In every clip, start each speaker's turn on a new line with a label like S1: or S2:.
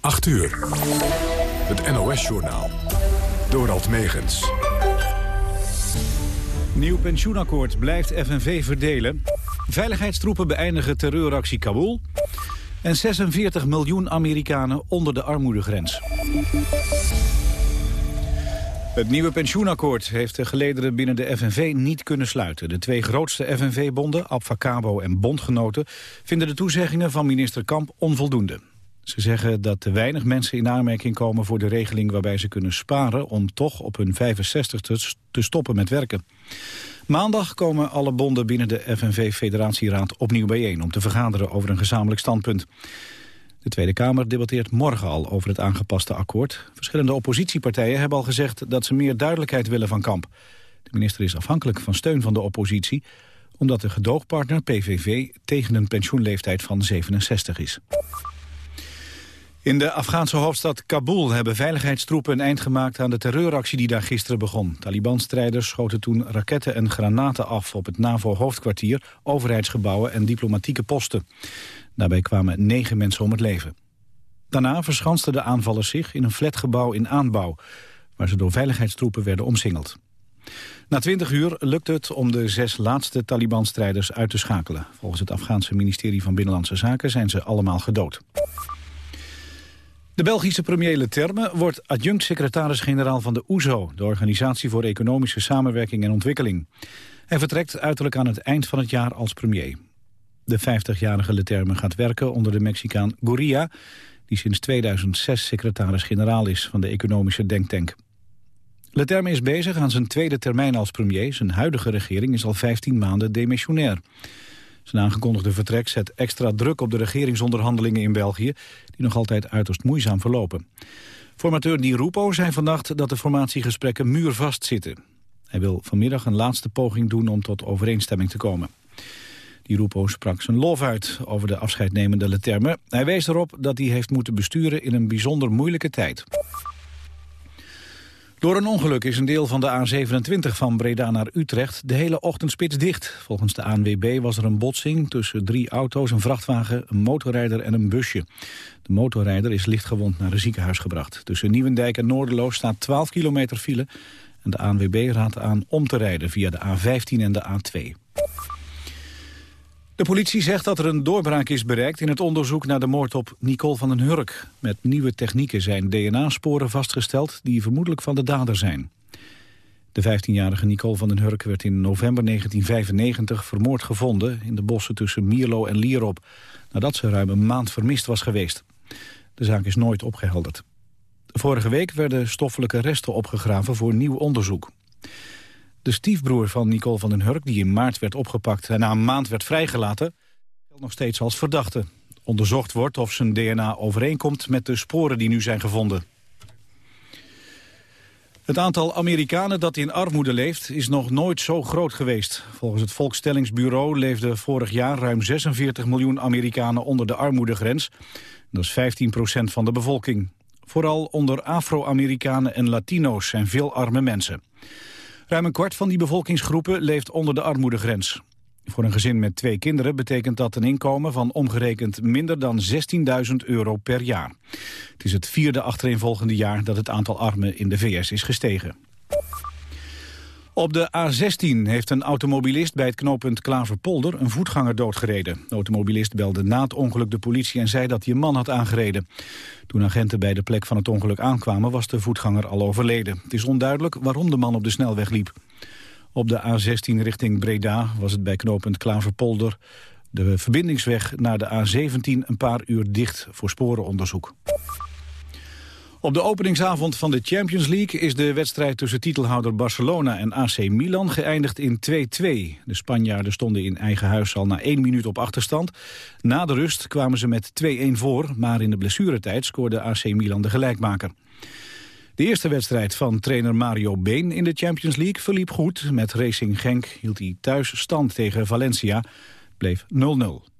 S1: 8 uur. Het NOS-journaal. Dorald Megens.
S2: Nieuw pensioenakkoord blijft FNV verdelen. Veiligheidstroepen beëindigen terreuractie Kabul. En 46 miljoen Amerikanen onder de armoedegrens. Het nieuwe pensioenakkoord heeft de gelederen binnen de FNV niet kunnen sluiten. De twee grootste FNV-bonden, Abfacabo en Bondgenoten... vinden de toezeggingen van minister Kamp onvoldoende. Ze zeggen dat te weinig mensen in aanmerking komen voor de regeling... waarbij ze kunnen sparen om toch op hun 65 te stoppen met werken. Maandag komen alle bonden binnen de FNV-federatieraad opnieuw bijeen... om te vergaderen over een gezamenlijk standpunt. De Tweede Kamer debatteert morgen al over het aangepaste akkoord. Verschillende oppositiepartijen hebben al gezegd dat ze meer duidelijkheid willen van Kamp. De minister is afhankelijk van steun van de oppositie... omdat de gedoogpartner PVV tegen een pensioenleeftijd van 67 is. In de Afghaanse hoofdstad Kabul hebben veiligheidstroepen een eind gemaakt aan de terreuractie die daar gisteren begon. Taliban-strijders schoten toen raketten en granaten af op het NAVO-hoofdkwartier, overheidsgebouwen en diplomatieke posten. Daarbij kwamen negen mensen om het leven. Daarna verschansten de aanvallers zich in een flatgebouw in aanbouw, waar ze door veiligheidstroepen werden omsingeld. Na twintig uur lukte het om de zes laatste Taliban-strijders uit te schakelen. Volgens het Afghaanse ministerie van Binnenlandse Zaken zijn ze allemaal gedood. De Belgische premier Leterme wordt adjunct-secretaris-generaal van de OESO... de Organisatie voor Economische Samenwerking en Ontwikkeling. Hij vertrekt uiterlijk aan het eind van het jaar als premier. De 50-jarige Leterme gaat werken onder de Mexicaan Gurria... die sinds 2006 secretaris-generaal is van de economische denktank. Leterme is bezig aan zijn tweede termijn als premier. Zijn huidige regering is al 15 maanden demissionair. Zijn aangekondigde vertrek zet extra druk op de regeringsonderhandelingen in België... die nog altijd uiterst moeizaam verlopen. Formateur Di Rupo zei vannacht dat de formatiegesprekken muurvast zitten. Hij wil vanmiddag een laatste poging doen om tot overeenstemming te komen. Di Rupo sprak zijn lof uit over de afscheidnemende Leterme. Hij wees erop dat hij heeft moeten besturen in een bijzonder moeilijke tijd. Door een ongeluk is een deel van de A27 van Breda naar Utrecht de hele ochtendspits dicht. Volgens de ANWB was er een botsing tussen drie auto's, een vrachtwagen, een motorrijder en een busje. De motorrijder is lichtgewond naar een ziekenhuis gebracht. Tussen Nieuwendijk en Noorderloos staat 12 kilometer file. En de ANWB raadt aan om te rijden via de A15 en de A2. De politie zegt dat er een doorbraak is bereikt in het onderzoek naar de moord op Nicole van den Hurk. Met nieuwe technieken zijn DNA-sporen vastgesteld die vermoedelijk van de dader zijn. De 15-jarige Nicole van den Hurk werd in november 1995 vermoord gevonden in de bossen tussen Mierlo en Lierop, nadat ze ruim een maand vermist was geweest. De zaak is nooit opgehelderd. Vorige week werden stoffelijke resten opgegraven voor nieuw onderzoek. De stiefbroer van Nicole van den Hurk, die in maart werd opgepakt... en na een maand werd vrijgelaten, geldt nog steeds als verdachte. Onderzocht wordt of zijn DNA overeenkomt met de sporen die nu zijn gevonden. Het aantal Amerikanen dat in armoede leeft is nog nooit zo groot geweest. Volgens het Volkstellingsbureau leefden vorig jaar ruim 46 miljoen Amerikanen onder de armoedegrens. Dat is 15 procent van de bevolking. Vooral onder Afro-Amerikanen en Latino's zijn veel arme mensen. Ruim een kwart van die bevolkingsgroepen leeft onder de armoedegrens. Voor een gezin met twee kinderen betekent dat een inkomen van omgerekend minder dan 16.000 euro per jaar. Het is het vierde achtereenvolgende jaar dat het aantal armen in de VS is gestegen. Op de A16 heeft een automobilist bij het knooppunt Klaverpolder een voetganger doodgereden. De automobilist belde na het ongeluk de politie en zei dat hij een man had aangereden. Toen agenten bij de plek van het ongeluk aankwamen was de voetganger al overleden. Het is onduidelijk waarom de man op de snelweg liep. Op de A16 richting Breda was het bij knooppunt Klaverpolder de verbindingsweg naar de A17 een paar uur dicht voor sporenonderzoek. Op de openingsavond van de Champions League is de wedstrijd tussen titelhouder Barcelona en AC Milan geëindigd in 2-2. De Spanjaarden stonden in eigen huis al na één minuut op achterstand. Na de rust kwamen ze met 2-1 voor, maar in de blessuretijd scoorde AC Milan de gelijkmaker. De eerste wedstrijd van trainer Mario Been in de Champions League verliep goed. Met Racing Genk hield hij thuis stand tegen Valencia, bleef 0-0.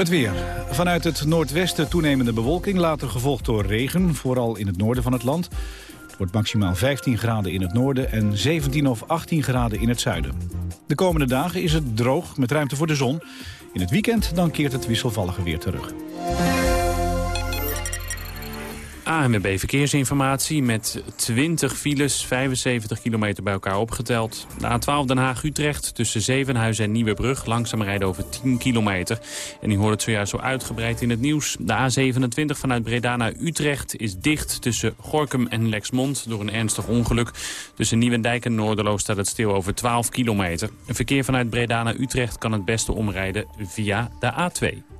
S2: Het weer. Vanuit het noordwesten toenemende bewolking, later gevolgd door regen, vooral in het noorden van het land. Het wordt maximaal 15 graden in het noorden en 17 of 18 graden in het zuiden. De komende dagen is het droog met ruimte voor de zon. In het weekend dan keert het wisselvallige weer terug.
S3: ANWB Verkeersinformatie met 20 files, 75 kilometer bij elkaar opgeteld. De A12 Den Haag-Utrecht tussen Zevenhuizen en Nieuwebrug. Langzaam rijden over 10 kilometer. En u hoort het zojuist zo uitgebreid in het nieuws. De A27 vanuit Breda naar Utrecht is dicht tussen Gorkum en Lexmond... door een ernstig ongeluk. Tussen Nieuwendijk en Noorderloos staat het stil over 12 kilometer. Een verkeer vanuit Breda naar Utrecht kan het beste omrijden via de A2.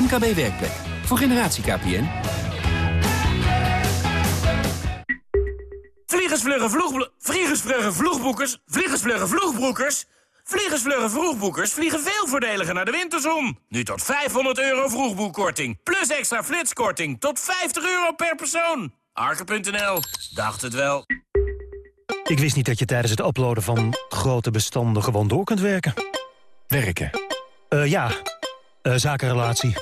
S4: MKB Werkplek. Voor generatie KPN.
S5: Vliegersvluggen vloeg... Vliegersvluggen vloegboekers... Vliegersvluggen vloegbroekers... Vliegersvluggen vroegbroekers vliegen veel voordeliger naar de winterzon. Nu tot 500 euro vroegboekkorting. Plus extra flitskorting tot 50 euro per persoon. Arke.nl. Dacht het wel.
S6: Ik wist niet dat je tijdens het uploaden van grote bestanden gewoon door kunt werken.
S1: Werken.
S6: Eh ja, uh, zakenrelatie.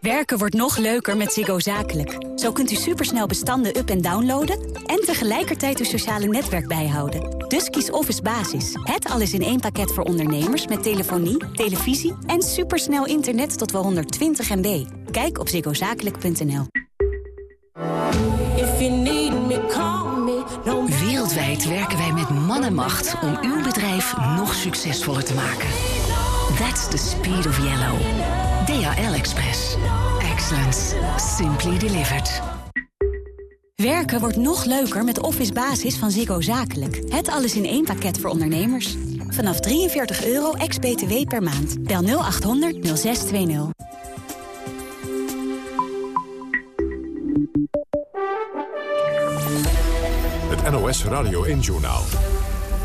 S7: Werken wordt nog leuker met Ziggo Zakelijk. Zo kunt u supersnel bestanden up- en downloaden... en tegelijkertijd uw sociale netwerk bijhouden. Dus kies Office Basis. Het alles in één pakket voor ondernemers... met telefonie, televisie en supersnel internet tot wel 120 MB. Kijk op ziggozakelijk.nl.
S8: Wereldwijd werken wij met man en macht... om uw bedrijf nog succesvoller te maken. That's the speed of yellow. DHL Express. Excellence. Simply delivered.
S7: Werken wordt nog leuker met Office Basis van Ziggo Zakelijk. Het alles in één pakket voor ondernemers. Vanaf 43 euro ex-BTW per maand. Bel 0800 0620.
S1: Het NOS Radio 1-journaal.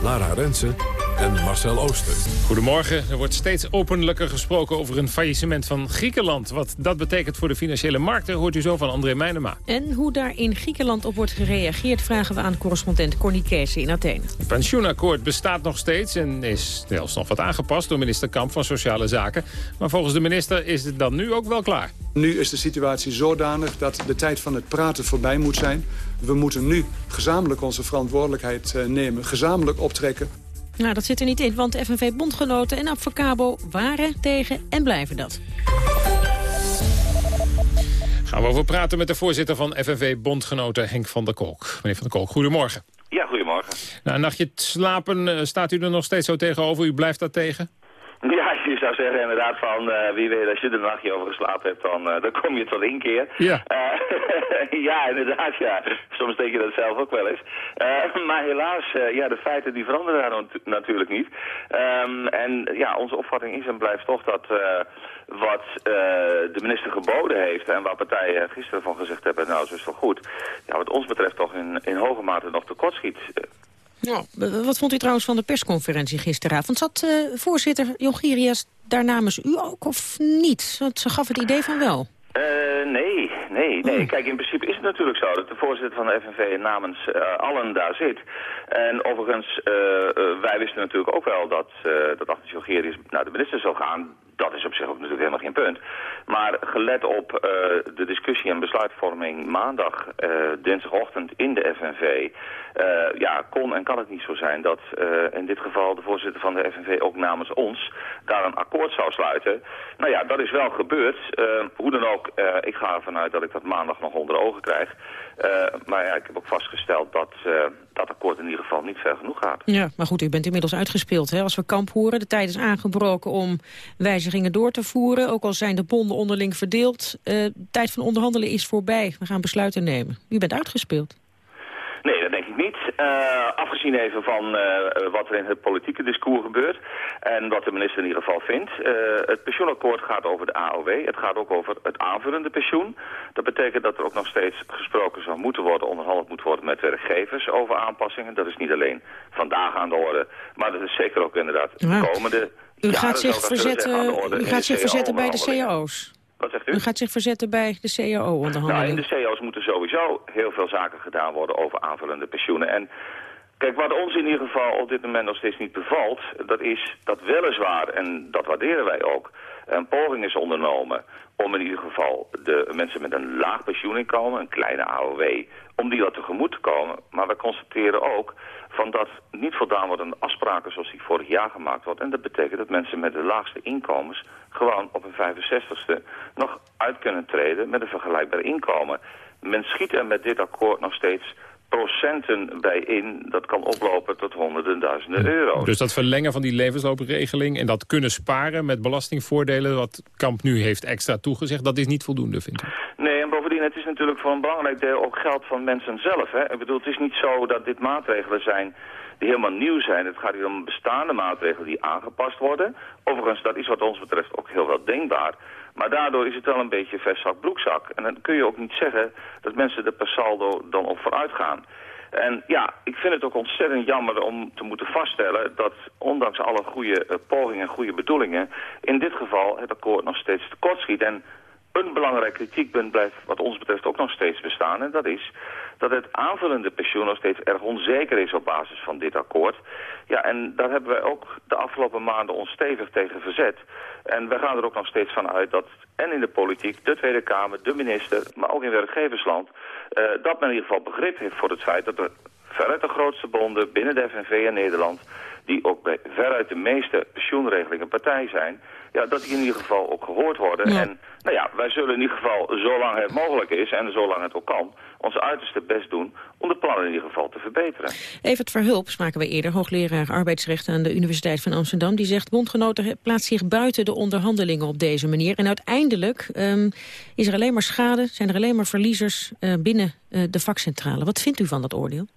S1: Lara Rensen en Marcel Ooster.
S9: Goedemorgen. Er wordt steeds openlijker gesproken over een faillissement van Griekenland. Wat dat betekent voor de financiële markten hoort u zo van André Meijnema.
S10: En hoe daar in Griekenland op wordt gereageerd... vragen we aan correspondent Corny Kees in Athene.
S9: Het pensioenakkoord bestaat nog steeds en is zelfs nog wat aangepast... door minister Kamp van Sociale Zaken. Maar volgens de minister is het dan nu ook wel klaar.
S11: Nu is de situatie zodanig dat de tijd van het praten voorbij moet zijn. We moeten nu gezamenlijk onze verantwoordelijkheid eh, nemen, gezamenlijk optrekken.
S10: Nou, dat zit er niet in, want FNV-bondgenoten en Advocabo waren tegen en blijven dat.
S9: Gaan we over praten met de voorzitter van FNV-bondgenoten Henk van der Kolk. Meneer van der Kolk, goedemorgen.
S12: Ja, goedemorgen.
S9: Nou, een nachtje slapen, eh, staat u er nog steeds zo tegenover? U blijft daar tegen?
S12: Je zou zeggen inderdaad van, uh, wie weet, als je er een nachtje over geslapen hebt, dan, uh, dan kom je tot inkeer.
S9: Ja.
S12: Uh, ja, inderdaad, ja. Soms denk je dat zelf ook wel eens. maar helaas, ja, de feiten die veranderen daar natuurlijk niet. Um, en ja, onze opvatting is en blijft toch dat wat de minister geboden heeft en waar partijen gisteren van gezegd hebben, nou, zo is toch goed. Ja, wat ons betreft toch in, in hoge mate nog tekortschiet.
S10: Ja, wat vond u trouwens van de persconferentie gisteravond? Zat uh, voorzitter Jongerius daar namens u ook of niet? Want ze gaf het idee van wel.
S12: Uh, nee, nee, nee. Kijk, in principe is het natuurlijk zo dat de voorzitter van de FNV namens uh, allen daar zit. En overigens, wij wisten natuurlijk ook wel dat, dat achter Jongerius naar de minister zou gaan dat is op zich ook natuurlijk helemaal geen punt. Maar gelet op uh, de discussie en besluitvorming maandag, uh, dinsdagochtend in de FNV... Uh, ja, kon en kan het niet zo zijn dat in dit geval de voorzitter van de FNV ook namens ons daar een akkoord zou sluiten. Nou ja, dat is wel gebeurd. hoe dan ook, ik ga ervan uit dat ik dat maandag nog onder ogen krijg. Maar ja, ik heb ook vastgesteld dat dat akkoord in ieder geval niet ver genoeg gaat.
S10: Ja, maar goed, u bent inmiddels uitgespeeld. Hè? Als we kamp horen, de tijd is aangebroken om wijzigingen door te voeren. Ook al zijn de bonden onderling verdeeld. Uh, de tijd van onderhandelen is voorbij. We gaan besluiten nemen. U bent uitgespeeld.
S12: Nee, dat denk ik niet. Uh, afgezien even van uh, wat er in het politieke discours gebeurt en wat de minister in ieder geval vindt. Uh, het pensioenakkoord gaat over de AOW. Het gaat ook over het aanvullende pensioen. Dat betekent dat er ook nog steeds gesproken zou moeten worden, onderhandeld moet worden met werkgevers over aanpassingen. Dat is niet alleen vandaag aan de orde, maar dat is zeker ook inderdaad de komende
S10: u gaat zich verzetten, u gaat zich verzetten bij de cao's.
S12: Wat zegt u?
S10: U gaat zich verzetten bij de
S12: Nou, in
S10: CAO-onderhandelingen.
S12: de CO's moeten sowieso heel veel zaken gedaan worden over aanvullende pensioenen. En kijk, wat ons in ieder geval op dit moment nog steeds niet bevalt... dat is dat weliswaar, en dat waarderen wij ook... een poging is ondernomen om in ieder geval de mensen met een laag pensioeninkomen... een kleine AOW, om die wat tegemoet te komen. Maar we constateren ook van dat niet voldaan wordt aan de afspraken zoals die vorig jaar gemaakt wordt. En dat betekent dat mensen met de laagste inkomens gewoon op een 65ste nog uit kunnen treden met een vergelijkbaar inkomen. Men schiet er met dit akkoord nog steeds procenten bij in. Dat kan oplopen tot honderden duizenden euro's.
S9: Dus dat verlengen van die levensloopregeling en dat kunnen sparen met belastingvoordelen... wat Kamp nu heeft extra toegezegd, dat is niet voldoende, vind ik.
S12: Nee, en bovendien, het is natuurlijk voor een belangrijk deel ook geld van mensen zelf. Hè? Ik bedoel, het is niet zo dat dit maatregelen zijn die helemaal nieuw zijn. Het gaat hier om bestaande maatregelen die aangepast worden. Overigens, dat is wat ons betreft ook heel wel denkbaar. Maar daardoor is het wel een beetje vestzak broekzak. En dan kun je ook niet zeggen dat mensen er per saldo dan op vooruit gaan. En ja, ik vind het ook ontzettend jammer om te moeten vaststellen dat ondanks alle goede uh, pogingen en goede bedoelingen, in dit geval het akkoord nog steeds tekortschiet. En een belangrijk kritiekpunt blijft wat ons betreft ook nog steeds bestaan. En dat is dat het aanvullende pensioen nog steeds erg onzeker is op basis van dit akkoord. Ja, en daar hebben wij ook de afgelopen maanden ons stevig tegen verzet. En we gaan er ook nog steeds van uit dat en in de politiek, de Tweede Kamer, de minister, maar ook in werkgeversland, uh, dat men in ieder geval begrip heeft voor het feit dat er veruit de grootste bonden binnen de FNV in Nederland, die ook bij veruit de meeste pensioenregelingen partij zijn, ja, dat die in ieder geval ook gehoord worden.
S10: Ja.
S12: En nou ja, wij zullen in ieder geval, zolang het mogelijk is en zolang het ook kan, ons uiterste best doen om de plannen in ieder geval te verbeteren.
S10: Evert Verhulp spraken we eerder, hoogleraar arbeidsrecht aan de Universiteit van Amsterdam. Die zegt, bondgenoten plaatsen zich buiten de onderhandelingen op deze manier. En uiteindelijk um, is er alleen maar schade, zijn er alleen maar verliezers uh, binnen uh, de vakcentrale. Wat vindt u van dat oordeel?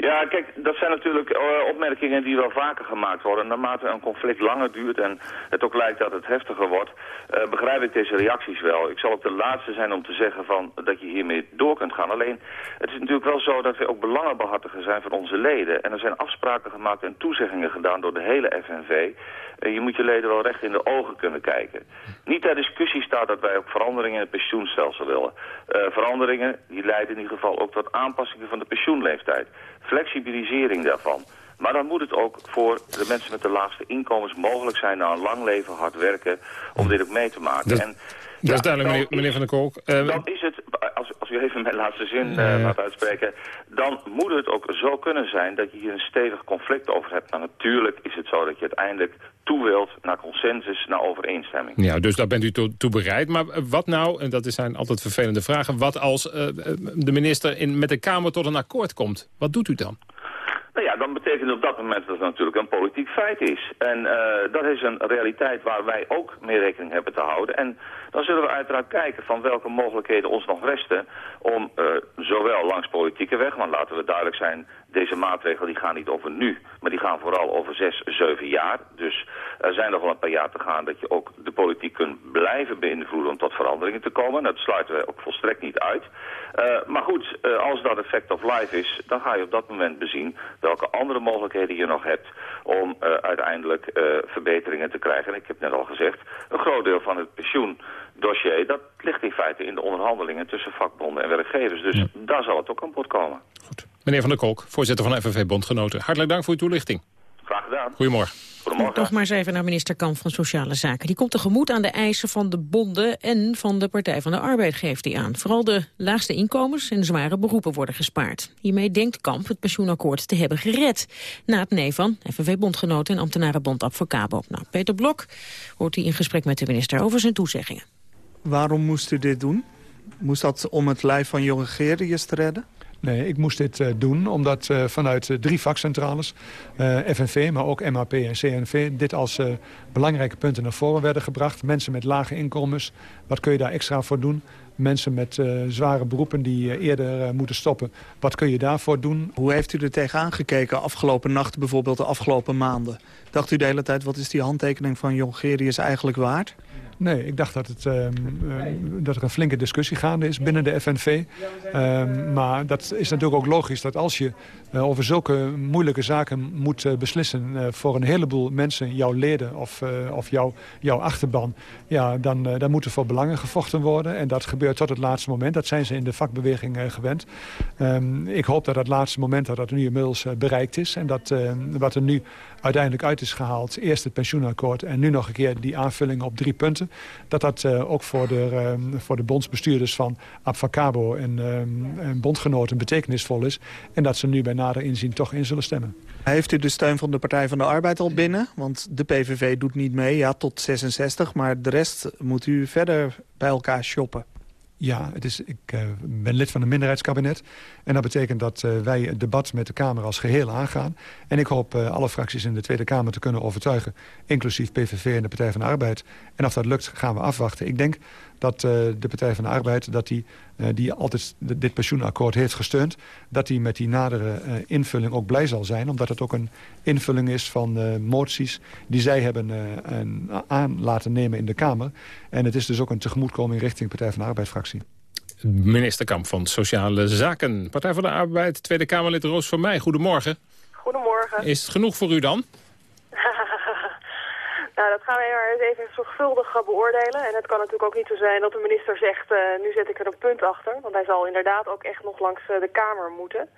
S12: Ja, kijk, dat zijn natuurlijk uh, opmerkingen die wel vaker gemaakt worden. Naarmate een conflict langer duurt en het ook lijkt dat het heftiger wordt, uh, begrijp ik deze reacties wel. Ik zal ook de laatste zijn om te zeggen van, dat je hiermee door kunt gaan. Alleen, het is natuurlijk wel zo dat we ook belangenbehartiger zijn van onze leden. En er zijn afspraken gemaakt en toezeggingen gedaan door de hele FNV. Je moet je leden wel recht in de ogen kunnen kijken. Niet ter discussie staat dat wij ook veranderingen in het pensioenstelsel willen. veranderingen die leiden in ieder geval ook tot aanpassingen van de pensioenleeftijd flexibilisering daarvan. Maar dan moet het ook voor de mensen met de laagste inkomens mogelijk zijn... na een lang leven hard werken om dit ook mee te maken.
S9: Dat,
S12: en,
S9: dat ja, is duidelijk, meneer, meneer Van der Kolk. Uh,
S12: dan is het, als, als u even mijn laatste zin uh, laat uitspreken... dan moet het ook zo kunnen zijn dat je hier een stevig conflict over hebt. Nou, natuurlijk is het zo dat je uiteindelijk toe wilt naar consensus, naar overeenstemming.
S9: Ja, dus daar bent u toe, toe bereid. Maar wat nou, en dat zijn altijd vervelende vragen... wat als uh, de minister in, met de Kamer tot een akkoord komt? Wat doet u dan?
S12: Nou ja, dan betekent op dat moment dat het natuurlijk een politiek feit is. En uh, dat is een realiteit waar wij ook mee rekening hebben te houden. En dan zullen we uiteraard kijken van welke mogelijkheden ons nog resten... om uh, zowel langs politieke weg, want laten we duidelijk zijn... deze maatregelen die gaan niet over nu, maar die gaan vooral over zes, zeven jaar. Dus er zijn nog wel een paar jaar te gaan dat je ook de politiek kunt blijven beïnvloeden... om tot veranderingen te komen. Dat sluiten wij ook volstrekt niet uit. Uh, maar goed, uh, als dat effect of life is, dan ga je op dat moment bezien welke andere mogelijkheden je nog hebt om uh, uiteindelijk verbeteringen te krijgen. En ik heb net al gezegd, een groot deel van het pensioendossier, dat ligt in feite in de onderhandelingen tussen vakbonden en werkgevers. Dus ja. daar zal het ook aan bod komen.
S9: Goed. Meneer Van der Kolk, voorzitter van FNV Bondgenoten. Hartelijk dank voor uw toelichting.
S12: Graag gedaan.
S9: Goedemorgen.
S12: Goedemorgen.
S10: Toch maar eens even naar minister Kamp van Sociale Zaken. Die komt tegemoet aan de eisen van de bonden en van de Partij van de Arbeid geeft hij aan. Vooral de laagste inkomens en zware beroepen worden gespaard. Hiermee denkt Kamp het pensioenakkoord te hebben gered. Na het nee van FNV-bondgenoten en ambtenarenbond Advocabo. Nou, Peter Blok hoort hij in gesprek met de minister over zijn toezeggingen.
S13: Waarom moest u dit doen? Moest dat om het lijf van jonge Geerdiërs te redden?
S11: Nee, ik moest dit uh, doen omdat uh, vanuit uh, drie vakcentrales, FNV, maar ook MAP en CNV... dit als belangrijke punten naar voren werden gebracht. Mensen met lage inkomens, wat kun je daar extra voor doen? Mensen met zware beroepen die eerder moeten stoppen, wat kun je daarvoor doen?
S13: Hoe heeft u er tegenaan gekeken afgelopen nacht, bijvoorbeeld de afgelopen maanden? Dacht u de hele tijd, wat is die handtekening van Jongerius eigenlijk waard?
S11: Nee, ik dacht dat, het, ehm, ehm, dat er een flinke discussie gaande is binnen de FNV. Ehm, maar dat is natuurlijk ook logisch dat als je over zulke moeilijke zaken moet uh, beslissen... Uh, voor een heleboel mensen, jouw leden of, of jouw, jouw achterban... Ja, dan, dan moet er voor belangen gevochten worden. En dat gebeurt tot het laatste moment. Dat zijn ze in de vakbeweging gewend. ik hoop dat dat laatste moment dat dat nu inmiddels bereikt is. En dat wat er nu uiteindelijk uit is gehaald... eerst het pensioenakkoord en nu nog een keer die aanvulling op drie punten... dat dat ook voor de, uh, voor de bondsbestuurders van Abfacabo en, uh, en bondgenoten betekenisvol is... en dat ze nu bij nader inzien toch in zullen stemmen.
S13: Heeft u de steun van de Partij van de Arbeid al binnen? Want de PVV doet niet mee, ja, tot 66, maar de rest moet u verder bij elkaar shoppen.
S11: Ja, het is, ik uh, ben lid van een minderheidskabinet. En dat betekent dat uh, wij het debat met de Kamer als geheel aangaan. En ik hoop uh, alle fracties in de Tweede Kamer te kunnen overtuigen. Inclusief PVV en de Partij van de Arbeid. En of dat lukt, gaan we afwachten. Ik denk dat uh, de Partij van de Arbeid, dat die, uh, die altijd dit pensioenakkoord heeft gesteund... dat die met die nadere uh, invulling ook blij zal zijn. Omdat het ook een invulling is van moties die zij hebben aan laten nemen in de Kamer. En het is dus ook een tegemoetkoming richting Partij van de Arbeid-fractie.
S9: Minister Kamp van Sociale Zaken. Partij van de Arbeid, Tweede Kamerlid Roos van Mij. Goedemorgen.
S14: Goedemorgen.
S9: Is het genoeg voor u dan?
S14: Nou, dat gaan we maar eens even zorgvuldig beoordelen. En het kan natuurlijk ook niet zo zijn dat de minister zegt, uh, nu zet ik er een punt achter. Want hij zal inderdaad ook echt nog langs uh, de Kamer moeten.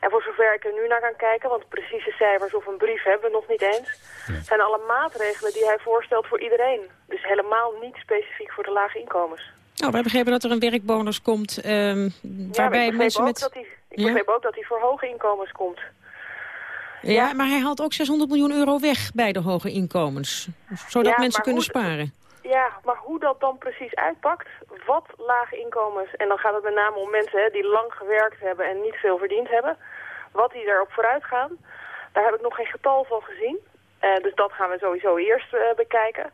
S14: En voor zover ik er nu naar kan kijken, want precieze cijfers of een brief hebben we nog niet eens... zijn alle maatregelen die hij voorstelt voor iedereen. Dus helemaal niet specifiek voor de lage inkomens.
S10: Nou, wij begrepen dat er een werkbonus komt um, waarbij
S14: ja,
S10: mensen met...
S14: Ik begreep ook dat hij voor hoge inkomens komt.
S10: Ja, maar hij haalt ook 600 miljoen euro weg bij de hoge inkomens. Zodat
S14: ja,
S10: mensen kunnen sparen.
S14: Ja, maar hoe dat dan precies uitpakt, wat lage inkomens... en dan gaat het met name om mensen hè, die lang gewerkt hebben en niet veel verdiend hebben... wat die erop vooruit gaan, daar heb ik nog geen getal van gezien. Uh, dus dat gaan we sowieso eerst uh, bekijken.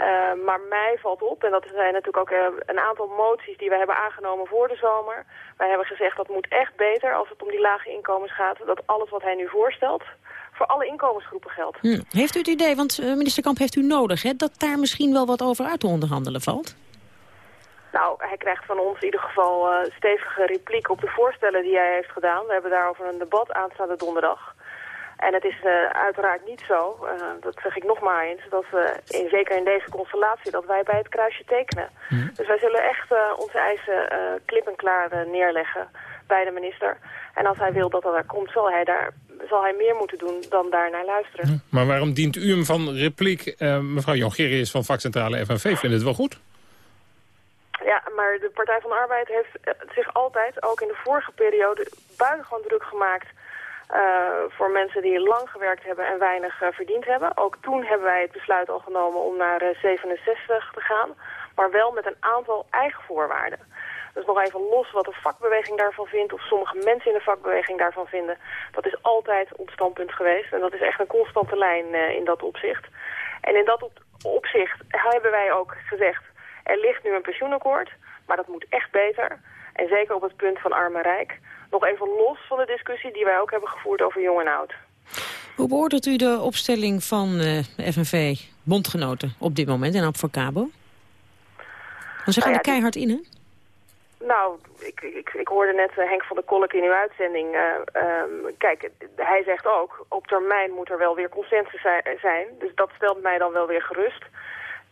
S14: Uh, maar mij valt op, en dat zijn natuurlijk ook uh, een aantal moties die we hebben aangenomen voor de zomer. Wij hebben gezegd dat moet echt beter als het om die lage inkomens gaat. Dat alles wat hij nu voorstelt voor alle inkomensgroepen geldt.
S10: Hm. Heeft u het idee, want uh, minister Kamp heeft u nodig, hè, dat daar misschien wel wat over uit te onderhandelen valt?
S14: Nou, hij krijgt van ons in ieder geval stevige repliek op de voorstellen die hij heeft gedaan. We hebben daarover een debat aanstaande donderdag. En het is uh, uiteraard niet zo, uh, dat zeg ik nog maar eens, dat we, in, zeker in deze constellatie, dat wij bij het kruisje tekenen. Mm. Dus wij zullen echt uh, onze eisen klip en klaar neerleggen bij de minister. En als hij wil dat dat er komt, zal hij, daar, zal hij meer moeten doen dan daar naar luisteren.
S9: Mm. Maar waarom dient u hem van repliek? mevrouw Jongerius van vakcentrale FNV vindt het wel goed?
S14: Ja, maar de Partij van de Arbeid heeft zich altijd, ook in de vorige periode, buitengewoon druk gemaakt voor mensen die lang gewerkt hebben en weinig uh, verdiend hebben. Ook toen hebben wij het besluit al genomen om naar uh, 67 te gaan. Maar wel met een aantal eigen voorwaarden. Dus nog even los wat de vakbeweging daarvan vindt... of sommige mensen in de vakbeweging daarvan vinden. Dat is altijd ons standpunt geweest. En dat is echt een constante lijn in dat opzicht. En in dat op opzicht hebben wij ook gezegd... er ligt nu een pensioenakkoord, maar dat moet echt beter. En zeker op het punt van arm en rijk nog even los van de discussie die wij ook hebben gevoerd over jong en oud.
S10: Hoe beoordeelt u de opstelling van uh, FNV bondgenoten op dit moment in Abfacabo? Want ze gaan nou ja, er keihard in, hè?
S14: Nou, ik, ik, ik hoorde net uh, Henk van der Kolk in uw uitzending. Uh, um, kijk, hij zegt ook, op termijn moet er wel weer consensus zijn. Dus dat stelt mij dan wel weer gerust.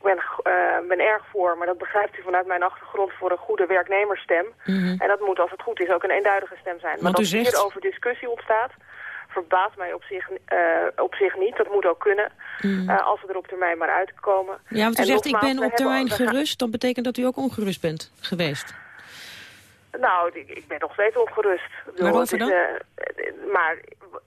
S14: Ik ben, uh, ben erg voor, maar dat begrijpt u vanuit mijn achtergrond... voor een goede werknemersstem. Mm -hmm. En dat moet, als het goed is, ook een eenduidige stem zijn. Maar dat zegt... hier over discussie ontstaat verbaast mij op zich, uh, op zich niet. Dat moet ook kunnen, mm. uh, als we er op termijn maar uitkomen.
S10: Ja, want u en zegt, ik ben op termijn gerust. Dan betekent dat u ook ongerust bent geweest.
S14: Nou, ik, ben nog steeds ongerust.
S10: Waarover dan? Uh,
S14: maar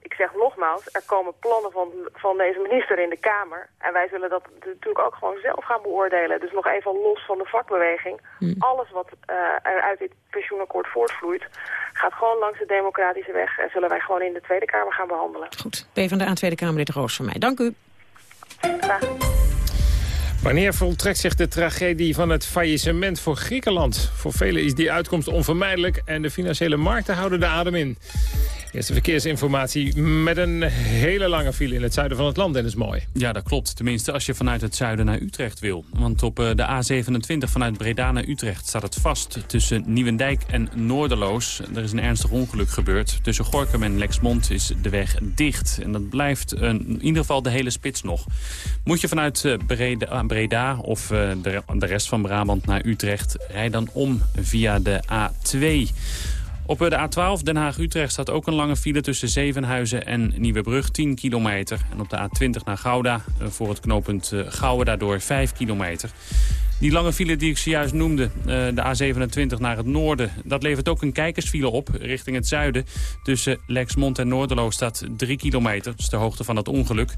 S14: ik zeg nogmaals, er komen plannen van, van deze minister in de Kamer. En wij zullen dat natuurlijk ook gewoon zelf gaan beoordelen. Dus nog even los van de vakbeweging. Hmm. Alles wat uh, er uit dit pensioenakkoord voortvloeit... gaat gewoon langs de democratische weg. En zullen wij gewoon in de Tweede Kamer gaan behandelen.
S10: Goed. PvdA Tweede Kamerlid Roos van mij. Dank u.
S14: Graag.
S9: Wanneer voltrekt zich de tragedie van het faillissement voor Griekenland? Voor velen is die uitkomst onvermijdelijk en de financiële markten houden de adem in. Eerste verkeersinformatie met een hele lange file in het zuiden van het land. En dat is mooi.
S3: Ja, dat klopt. Tenminste als je vanuit het zuiden naar Utrecht wil. Want op eh, de A27 vanuit Breda naar Utrecht staat het vast... tussen Nieuwendijk en Noorderloos. Er is een ernstig ongeluk gebeurd. Tussen Gorkum en Lexmond is de weg dicht. En dat blijft in ieder geval de hele spits nog. Moet je vanuit eh, Breda, Breda of eh, de, rest van Brabant naar Utrecht... rij dan om via de A2... Op de A12 Den Haag-Utrecht staat ook een lange file tussen Zevenhuizen en Nieuwebrug, 10 kilometer. En op de A20 naar Gouda eh, voor het knooppunt eh, Gouwen daardoor 5 kilometer. Die lange file die ik zojuist noemde, eh, de A27 naar het noorden... dat levert ook een kijkersfile op richting het zuiden. Tussen Lexmond en Noorderloos staat 3 kilometer. Dat is de hoogte van het ongeluk.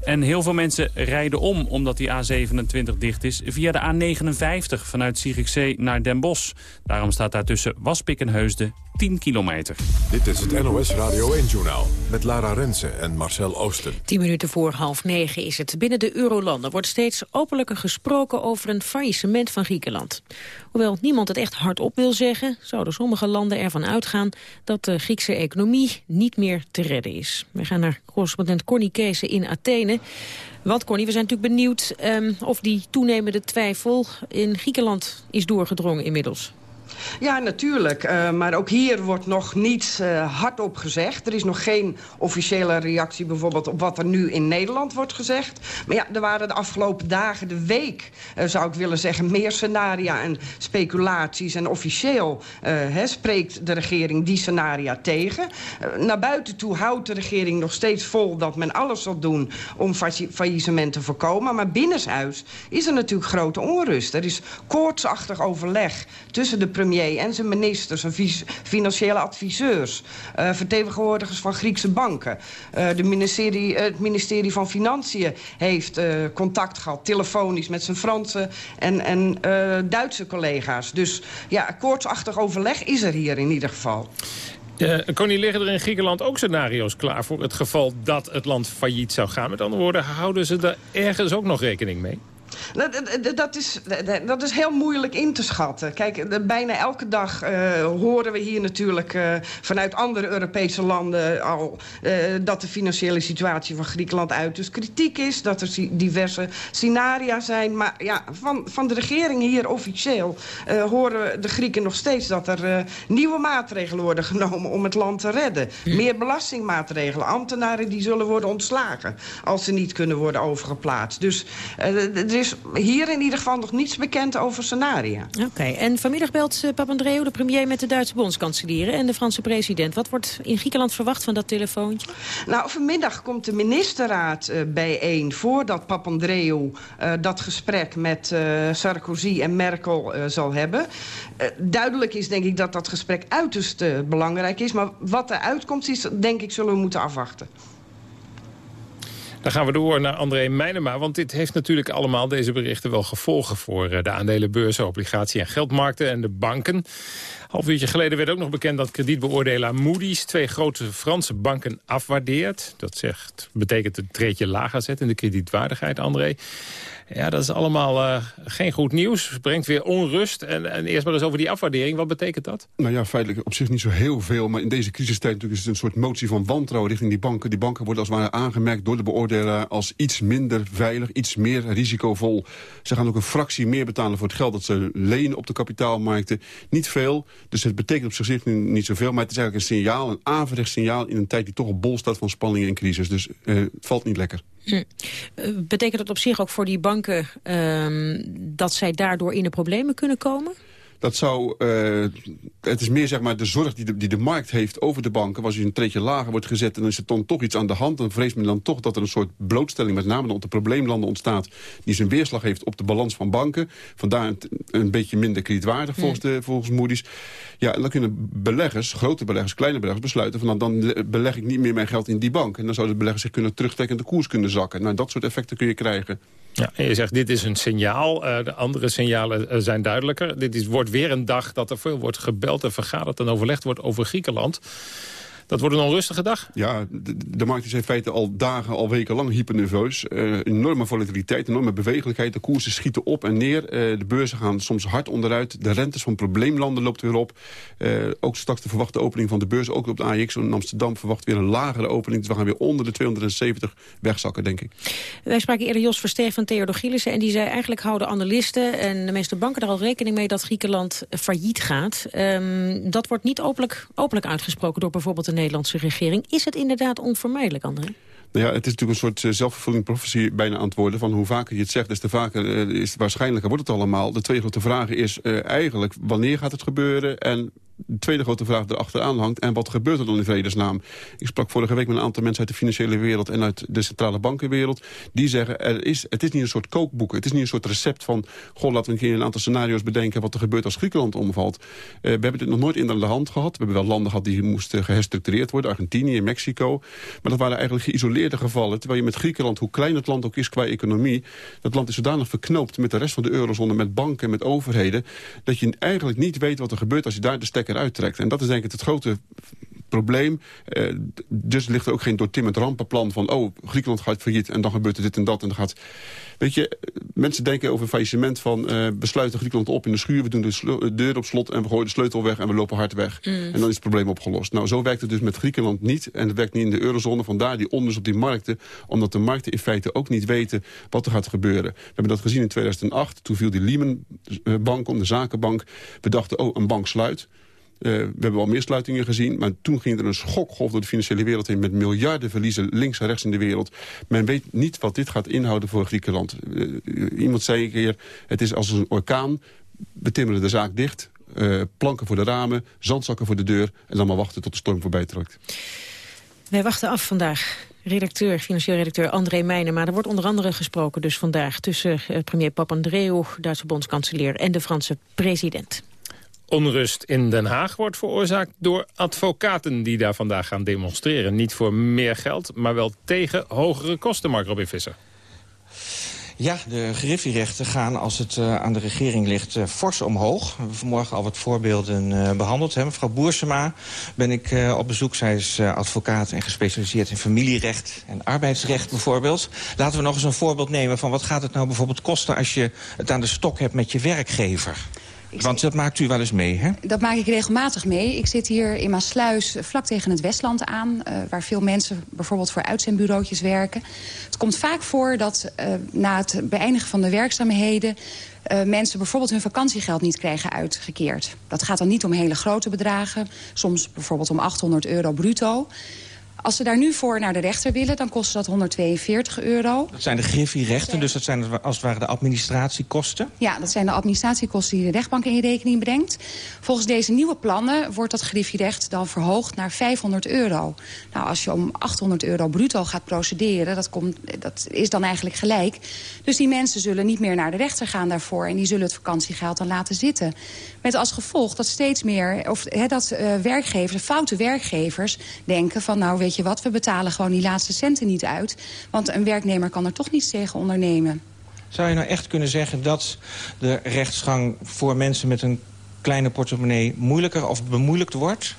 S3: En heel veel mensen rijden om, omdat die A27 dicht is... via de A59 vanuit Zierikzee naar Den Bosch. Daarom staat daar tussen Waspik en Heusden 10 kilometer.
S1: Dit is het NOS Radio 1-journaal met Lara Rensen en Marcel Oosten.
S10: 10 minuten voor half negen is het. Binnen de eurolanden wordt steeds openlijker gesproken over een faillissement van Griekenland. Hoewel niemand het echt hardop wil zeggen, zouden sommige landen ervan uitgaan dat de Griekse economie niet meer te redden is. We gaan naar correspondent Connie Kees in Athene. Want Connie, we zijn natuurlijk benieuwd um, of die toenemende twijfel in Griekenland is doorgedrongen inmiddels.
S15: Ja, natuurlijk. Uh, maar ook hier wordt nog niet uh, hardop gezegd. Er is nog geen officiële reactie bijvoorbeeld op wat er nu in Nederland wordt gezegd. Maar ja, er waren de afgelopen dagen, de week, uh, zou ik willen zeggen... meer scenaria en speculaties. En officieel spreekt de regering die scenaria tegen. naar buiten toe houdt de regering nog steeds vol dat men alles zal doen... om faillissement te voorkomen. Maar binnenshuis is er natuurlijk grote onrust. Er is koortsachtig overleg tussen de premier en zijn ministers en financiële adviseurs. Uh, vertegenwoordigers van Griekse banken. Uh, de ministerie, het ministerie van Financiën heeft contact gehad, telefonisch, met zijn Franse en, en Duitse collega's. Dus ja, koortsachtig overleg is er hier in ieder geval.
S9: Uh, Connie, liggen er in Griekenland ook scenario's klaar voor het geval dat het land failliet zou gaan? Met andere woorden, houden ze er ergens ook nog rekening mee?
S15: Dat, dat, is, dat is heel moeilijk in te schatten. Kijk, bijna elke dag uh, horen we hier natuurlijk uh, vanuit andere Europese landen al... Uh, dat de financiële situatie van Griekenland uiterst kritiek is. Dat er diverse scenaria zijn. Maar ja, van, van de regering hier officieel horen de Grieken nog steeds... dat er nieuwe maatregelen worden genomen om het land te redden. Meer belastingmaatregelen. Ambtenaren die zullen worden ontslagen als ze niet kunnen worden overgeplaatst. Dus er is hier in ieder geval nog niets bekend over scenaria.
S10: Oké, en vanmiddag belt uh, Papandreou, de premier, met de Duitse bondskanselier en de Franse president. Wat wordt in Griekenland verwacht van dat telefoontje?
S15: Nou, vanmiddag komt de ministerraad uh, bijeen voordat Papandreou uh, dat gesprek met Sarkozy en Merkel zal hebben. duidelijk is denk ik dat dat gesprek uiterst belangrijk is, maar wat er uitkomt is denk ik zullen we moeten afwachten.
S9: Dan gaan we door naar André Meijnema. Want dit heeft natuurlijk allemaal, deze berichten, wel gevolgen voor eh, de aandelenbeurzen, obligatie- en geldmarkten en de banken. Half uurtje geleden werd ook nog bekend dat kredietbeoordelaar Moody's... twee grote Franse banken afwaardeert. Dat zegt, betekent een treetje lager zet in de kredietwaardigheid, André. Ja, dat is allemaal uh, geen goed nieuws. Brengt weer onrust. En, en, eerst maar eens over die afwaardering. Wat betekent dat?
S16: Nou ja, feitelijk op zich niet zo heel veel. Maar in deze crisistijd natuurlijk is het een soort motie van wantrouwen richting die banken. Die banken worden als het ware aangemerkt door de beoordelaar als iets minder veilig, iets meer risicovol. Ze gaan ook een fractie meer betalen voor het geld dat ze lenen op de kapitaalmarkten. Niet veel, dus het betekent op zich niet zoveel. Maar het is eigenlijk een signaal, een averechts signaal in een tijd die toch op bol staat van spanningen en crisis. Dus uh, het valt niet lekker. Hm.
S10: Eh, betekent dat op zich ook voor die banken uh, dat zij daardoor in de problemen kunnen komen?
S16: Dat zou, uh, het is meer zeg maar de zorg die de, die de markt heeft over de banken. Als je een treetje lager wordt gezet en dan is er dan toch iets aan de hand. Dan vreest men dan toch dat er een soort blootstelling, met name op de probleemlanden ontstaat. Die zijn weerslag heeft op de balans van banken. Vandaar een, een beetje minder kredietwaardig volgens, de, volgens Moody's. Ja, en dan kunnen beleggers, grote beleggers, kleine beleggers besluiten van nou, dan beleg ik niet meer mijn geld in die bank. En dan zou de belegger zich kunnen terugtrekken en de koers kunnen zakken. Nou, dat soort effecten kun je krijgen.
S9: Ja, en je zegt, dit is een signaal. Uh, de andere signalen uh, zijn duidelijker. Dit is, wordt weer een dag dat er veel wordt gebeld en vergaderd en overlegd wordt over Griekenland. Dat wordt een onrustige dag?
S16: Ja, de, de markt is in feite al dagen, al weken lang hypernerveus. Uh, enorme volatiliteit, enorme bewegelijkheid. De koersen schieten op en neer. Uh, de beurzen gaan soms hard onderuit. De rentes van probleemlanden loopt weer op. Uh, ook straks de verwachte opening van de beurs, ook op de AX in Amsterdam, verwacht weer een lagere opening. Dus we gaan weer onder de 270 wegzakken, denk ik.
S10: Wij spraken eerder Jos Versteeg van Theodor Gielissen en die zei eigenlijk houden analisten en de meeste banken er al rekening mee dat Griekenland failliet gaat. Um, dat wordt niet openlijk, openlijk uitgesproken door bijvoorbeeld de Nederlandse regering. Is het inderdaad onvermijdelijk, André?
S16: Nou ja, het is natuurlijk een soort uh, zelfvervulling profetie bijna aan het. Van hoe vaker je het zegt, des te vaker uh, is het waarschijnlijker wordt het allemaal. De twee grote vragen is uh, eigenlijk wanneer gaat het gebeuren... en de tweede grote vraag erachteraan hangt. En wat gebeurt er dan in vredesnaam? Ik sprak vorige week met een aantal mensen uit de financiële wereld... en uit de centrale bankenwereld. Die zeggen, er is, het is niet een soort kookboek. Het is niet een soort recept van... goh, laten we een keer een aantal scenario's bedenken... wat er gebeurt als Griekenland omvalt. Uh, we hebben dit nog nooit in de hand gehad. We hebben wel landen gehad die moesten geherstructureerd worden. Argentinië, Mexico. Maar dat waren eigenlijk geïsoleerde gevallen. Terwijl je met Griekenland, hoe klein het land ook is qua economie... dat land is zodanig verknoopt met de rest van de eurozone... met banken, met overheden... dat je eigenlijk niet weet wat er gebeurt als je daar de stekker uittrekt. En dat is denk ik het grote probleem. Uh, dus ligt er ook geen doortimmend rampenplan van... oh, Griekenland gaat failliet en dan gebeurt er dit en dat. En dan gaat... Weet je, mensen denken over faillissement van... Uh, we sluiten Griekenland op in de schuur, we doen de deur op slot... en we gooien de sleutel weg en we lopen hard weg. Mm. En dan is het probleem opgelost. Nou, zo werkt het dus met Griekenland niet. En het werkt niet in de eurozone. Vandaar die onders op die markten. Omdat de markten in feite ook niet weten wat er gaat gebeuren. We hebben dat gezien in 2008. Toen viel die Lehman-bank om, de zakenbank. We dachten, oh, een bank sluit. Uh, we hebben wel meer sluitingen gezien, maar toen ging er een schokgolf door de financiële wereld heen... met miljarden verliezen links en rechts in de wereld. Men weet niet wat dit gaat inhouden voor Griekenland. Uh, iemand zei een keer, het is als een orkaan. We timmeren de zaak dicht, uh, planken voor de ramen, zandzakken voor de deur... en dan maar wachten tot de storm voorbij trekt.
S10: Wij wachten af vandaag. Redacteur, financieel redacteur André Meijnen. Maar er wordt onder andere gesproken dus vandaag... tussen premier Papandreou, Duitse bondskanselier... en de Franse president.
S9: Onrust in Den Haag wordt veroorzaakt door advocaten die daar vandaag gaan demonstreren. Niet voor meer geld, maar wel tegen hogere kosten, Mark Robin Visser.
S17: Ja, de griffierechten gaan, als het uh, aan de regering ligt, uh, fors omhoog. We hebben vanmorgen al wat voorbeelden uh, behandeld. Hè. Mevrouw Boersema ben ik op bezoek. Zij is advocaat en gespecialiseerd in familierecht en arbeidsrecht bijvoorbeeld. Laten we nog eens een voorbeeld nemen van wat gaat het nou bijvoorbeeld kosten... als je het aan de stok hebt met je werkgever. Want dat maakt u wel eens mee, hè?
S18: Dat maak ik regelmatig mee. Ik zit hier in Maasluis vlak tegen het Westland aan... Uh, waar veel mensen bijvoorbeeld voor uitzendbureautjes werken. Het komt vaak voor dat uh, na het beëindigen van de werkzaamheden... Uh, mensen bijvoorbeeld hun vakantiegeld niet krijgen uitgekeerd. Dat gaat dan niet om hele grote bedragen. Soms bijvoorbeeld om 800 euro bruto. Als ze daar nu voor naar de rechter willen, dan kost dat 142 euro.
S17: Dat zijn de griffierechten, dus dat zijn als het ware de administratiekosten?
S18: Ja, dat zijn de administratiekosten die de rechtbank in rekening brengt. Volgens deze nieuwe plannen wordt dat griffierecht dan verhoogd naar 500 euro. Nou, als je om 800 euro bruto gaat procederen, dat, komt, dat is dan eigenlijk gelijk. Dus die mensen zullen niet meer naar de rechter gaan daarvoor... en die zullen het vakantiegeld dan laten zitten. Met als gevolg dat steeds meer, of he, dat uh, werkgevers, foute werkgevers denken van... nou, wat, we betalen gewoon die laatste centen niet uit. Want een werknemer kan er toch niets tegen ondernemen.
S17: Zou je nou echt kunnen zeggen dat de rechtsgang voor mensen met een kleine portemonnee moeilijker of bemoeilijkt wordt?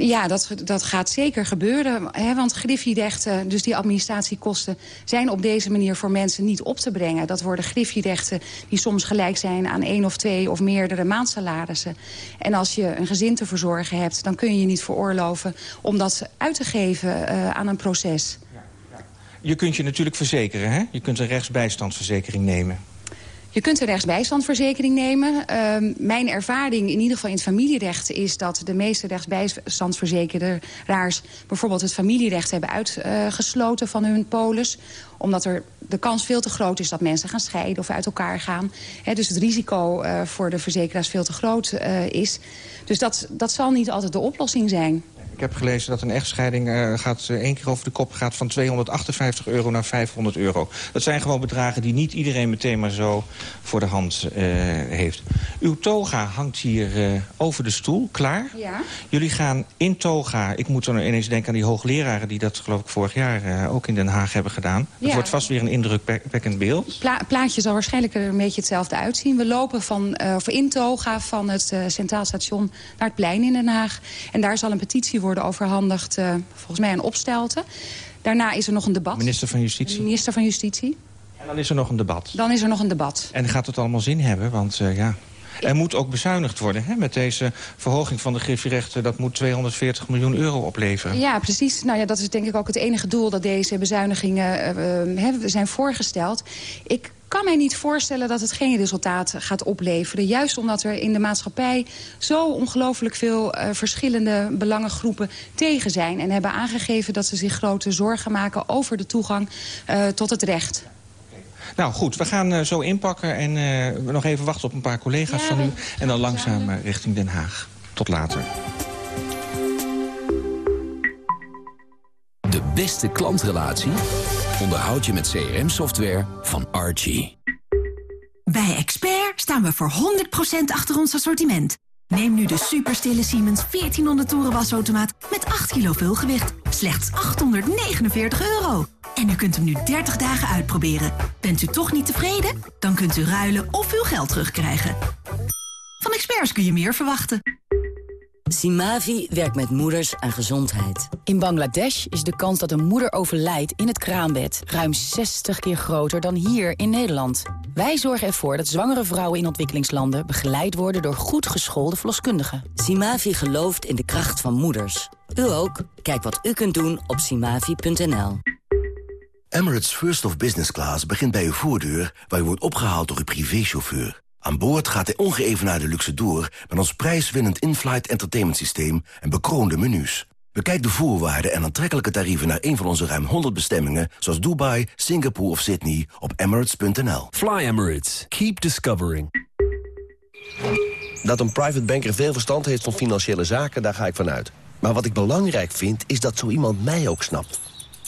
S18: Ja, dat, dat gaat zeker gebeuren. Hè, want griffierechten, dus die administratiekosten... zijn op deze manier voor mensen niet op te brengen. Dat worden griffierechten die soms gelijk zijn aan één of twee... of meerdere maandsalarissen. En als je een gezin te verzorgen hebt... dan kun je je niet veroorloven om dat uit te geven uh, aan een proces.
S17: Je kunt je natuurlijk verzekeren, hè? Je kunt een rechtsbijstandsverzekering nemen.
S18: Je kunt een rechtsbijstandverzekering nemen. Uh, mijn ervaring in ieder geval in het familierecht is dat de meeste rechtsbijstandsverzekeraars bijvoorbeeld het familierecht hebben uitgesloten van hun polis omdat er de kans veel te groot is dat mensen gaan scheiden of uit elkaar gaan. He, dus het risico uh, voor de verzekeraars veel te groot uh, is. Dus dat, dat zal niet altijd de oplossing zijn.
S17: Ik heb gelezen dat een echtscheiding uh, gaat, uh, één keer over de kop gaat van 258 euro naar 500 euro. Dat zijn gewoon bedragen die niet iedereen meteen maar zo voor de hand uh, heeft. Uw toga hangt hier over de stoel, klaar.
S18: Ja.
S17: Jullie gaan in toga, ik moet dan ineens denken aan die hoogleraren... die dat geloof ik vorig jaar ook in Den Haag hebben gedaan. Het ja. wordt vast weer een indrukwekkend beeld.
S18: Pla plaatje zal waarschijnlijk er een beetje hetzelfde uitzien. We lopen van, of in toga van het Centraal Station naar het plein in Den Haag. En daar zal een petitie worden worden overhandigd, uh, volgens mij aan Opstelten. Daarna is er nog een debat.
S17: Minister van Justitie.
S18: Minister van Justitie.
S17: En dan is er nog een debat.
S18: Dan is er nog een debat.
S17: En gaat het allemaal zin hebben? Want uh, ja, er moet ook bezuinigd worden hè? met deze verhoging van de griffierechten. Dat moet 240 miljoen euro opleveren.
S18: Ja, precies. Nou ja, dat is denk ik ook het enige doel dat deze bezuinigingen uh, zijn voorgesteld. Ik kan mij niet voorstellen dat het geen resultaat gaat opleveren. Juist omdat er in de maatschappij zo ongelooflijk veel uh, verschillende belangengroepen tegen zijn. En hebben aangegeven dat ze zich grote zorgen maken over de toegang uh, tot het recht.
S17: Nou goed, we gaan uh, zo inpakken en uh, nog even wachten op een paar collega's ja, van u. En dan langzaam uh, richting Den Haag. Tot later.
S19: De beste klantrelatie onderhoud je met CRM-software van Archie.
S20: Bij Expert staan we voor 100% achter ons assortiment. Neem nu de superstille Siemens 1400 toeren wasautomaat met 8 kilo vulgewicht. Slechts 849 euro. En u kunt hem nu 30 dagen uitproberen. Bent u toch niet tevreden? Dan kunt u ruilen of uw geld terugkrijgen. Van experts kun je meer verwachten.
S21: Simavi werkt met moeders aan gezondheid.
S22: In Bangladesh is de kans dat een moeder overlijdt in het kraambed... ruim 60 keer groter dan hier in Nederland. Wij zorgen ervoor dat zwangere vrouwen in ontwikkelingslanden... begeleid worden door goed geschoolde verloskundigen.
S21: Simavi gelooft in de kracht van moeders. U ook? Kijk wat u kunt doen op simavi.nl.
S23: Emirates First of Business Class begint bij uw voordeur... waar u wordt opgehaald door uw privéchauffeur. Aan boord gaat de ongeëvenaarde luxe door... met ons prijswinnend in-flight entertainment systeem en bekroonde menus. Bekijk de voorwaarden en aantrekkelijke tarieven naar een van onze ruim 100 bestemmingen... zoals Dubai, Singapore of Sydney op emirates.nl.
S1: Fly Emirates. Keep discovering.
S24: Dat een private banker veel verstand heeft van financiële zaken, daar ga ik vanuit. Maar wat ik belangrijk vind, is dat zo iemand mij ook snapt.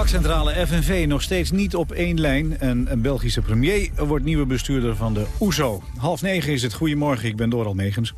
S2: Vakcentrale FNV nog steeds niet op één lijn. En een Belgische premier wordt nieuwe bestuurder van de OESO. Half negen is het. Goedemorgen, ik ben Doral Megens.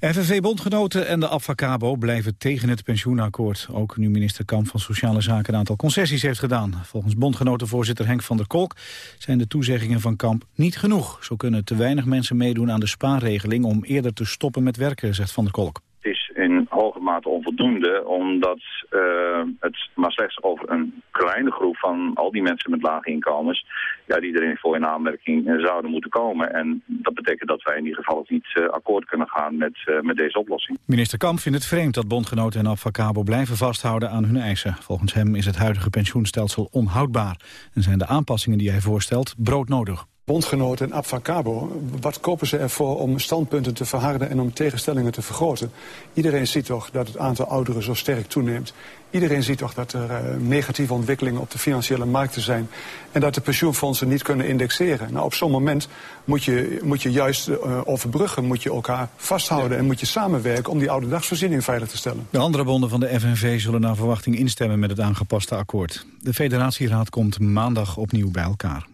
S2: FNV-bondgenoten en de Abfacabo blijven tegen het pensioenakkoord. Ook nu minister Kamp van Sociale Zaken een aantal concessies heeft gedaan. Volgens bondgenotenvoorzitter Henk van der Kolk zijn de toezeggingen van Kamp niet genoeg. Zo kunnen te weinig mensen meedoen aan de spaarregeling om eerder te stoppen met werken, zegt van der Kolk.
S25: Is in hoge mate onvoldoende, omdat uh, het maar slechts over een kleine groep van al die mensen met lage inkomens, ja, die erin voor in aanmerking uh, zouden moeten komen. En dat betekent dat wij in ieder geval niet uh, akkoord kunnen gaan met, met deze oplossing.
S2: Minister Kamp vindt het vreemd dat bondgenoten en Abfacabo blijven vasthouden aan hun eisen. Volgens hem is het huidige pensioenstelsel onhoudbaar en zijn de aanpassingen die hij voorstelt broodnodig.
S11: Bondgenoten en Abfacabo, wat kopen ze ervoor om standpunten te verharden en om tegenstellingen te vergroten? Iedereen ziet toch dat het aantal ouderen zo sterk toeneemt. Iedereen ziet toch dat er uh, negatieve ontwikkelingen op de financiële markten zijn. En dat de pensioenfondsen niet kunnen indexeren. Nou, op zo'n moment moet je, moet je juist uh, overbruggen, moet je elkaar vasthouden... en moet je samenwerken om die oude dagsvoorziening veilig te stellen.
S2: De andere bonden van de FNV zullen naar verwachting instemmen met het aangepaste akkoord. De federatieraad komt maandag opnieuw bij elkaar.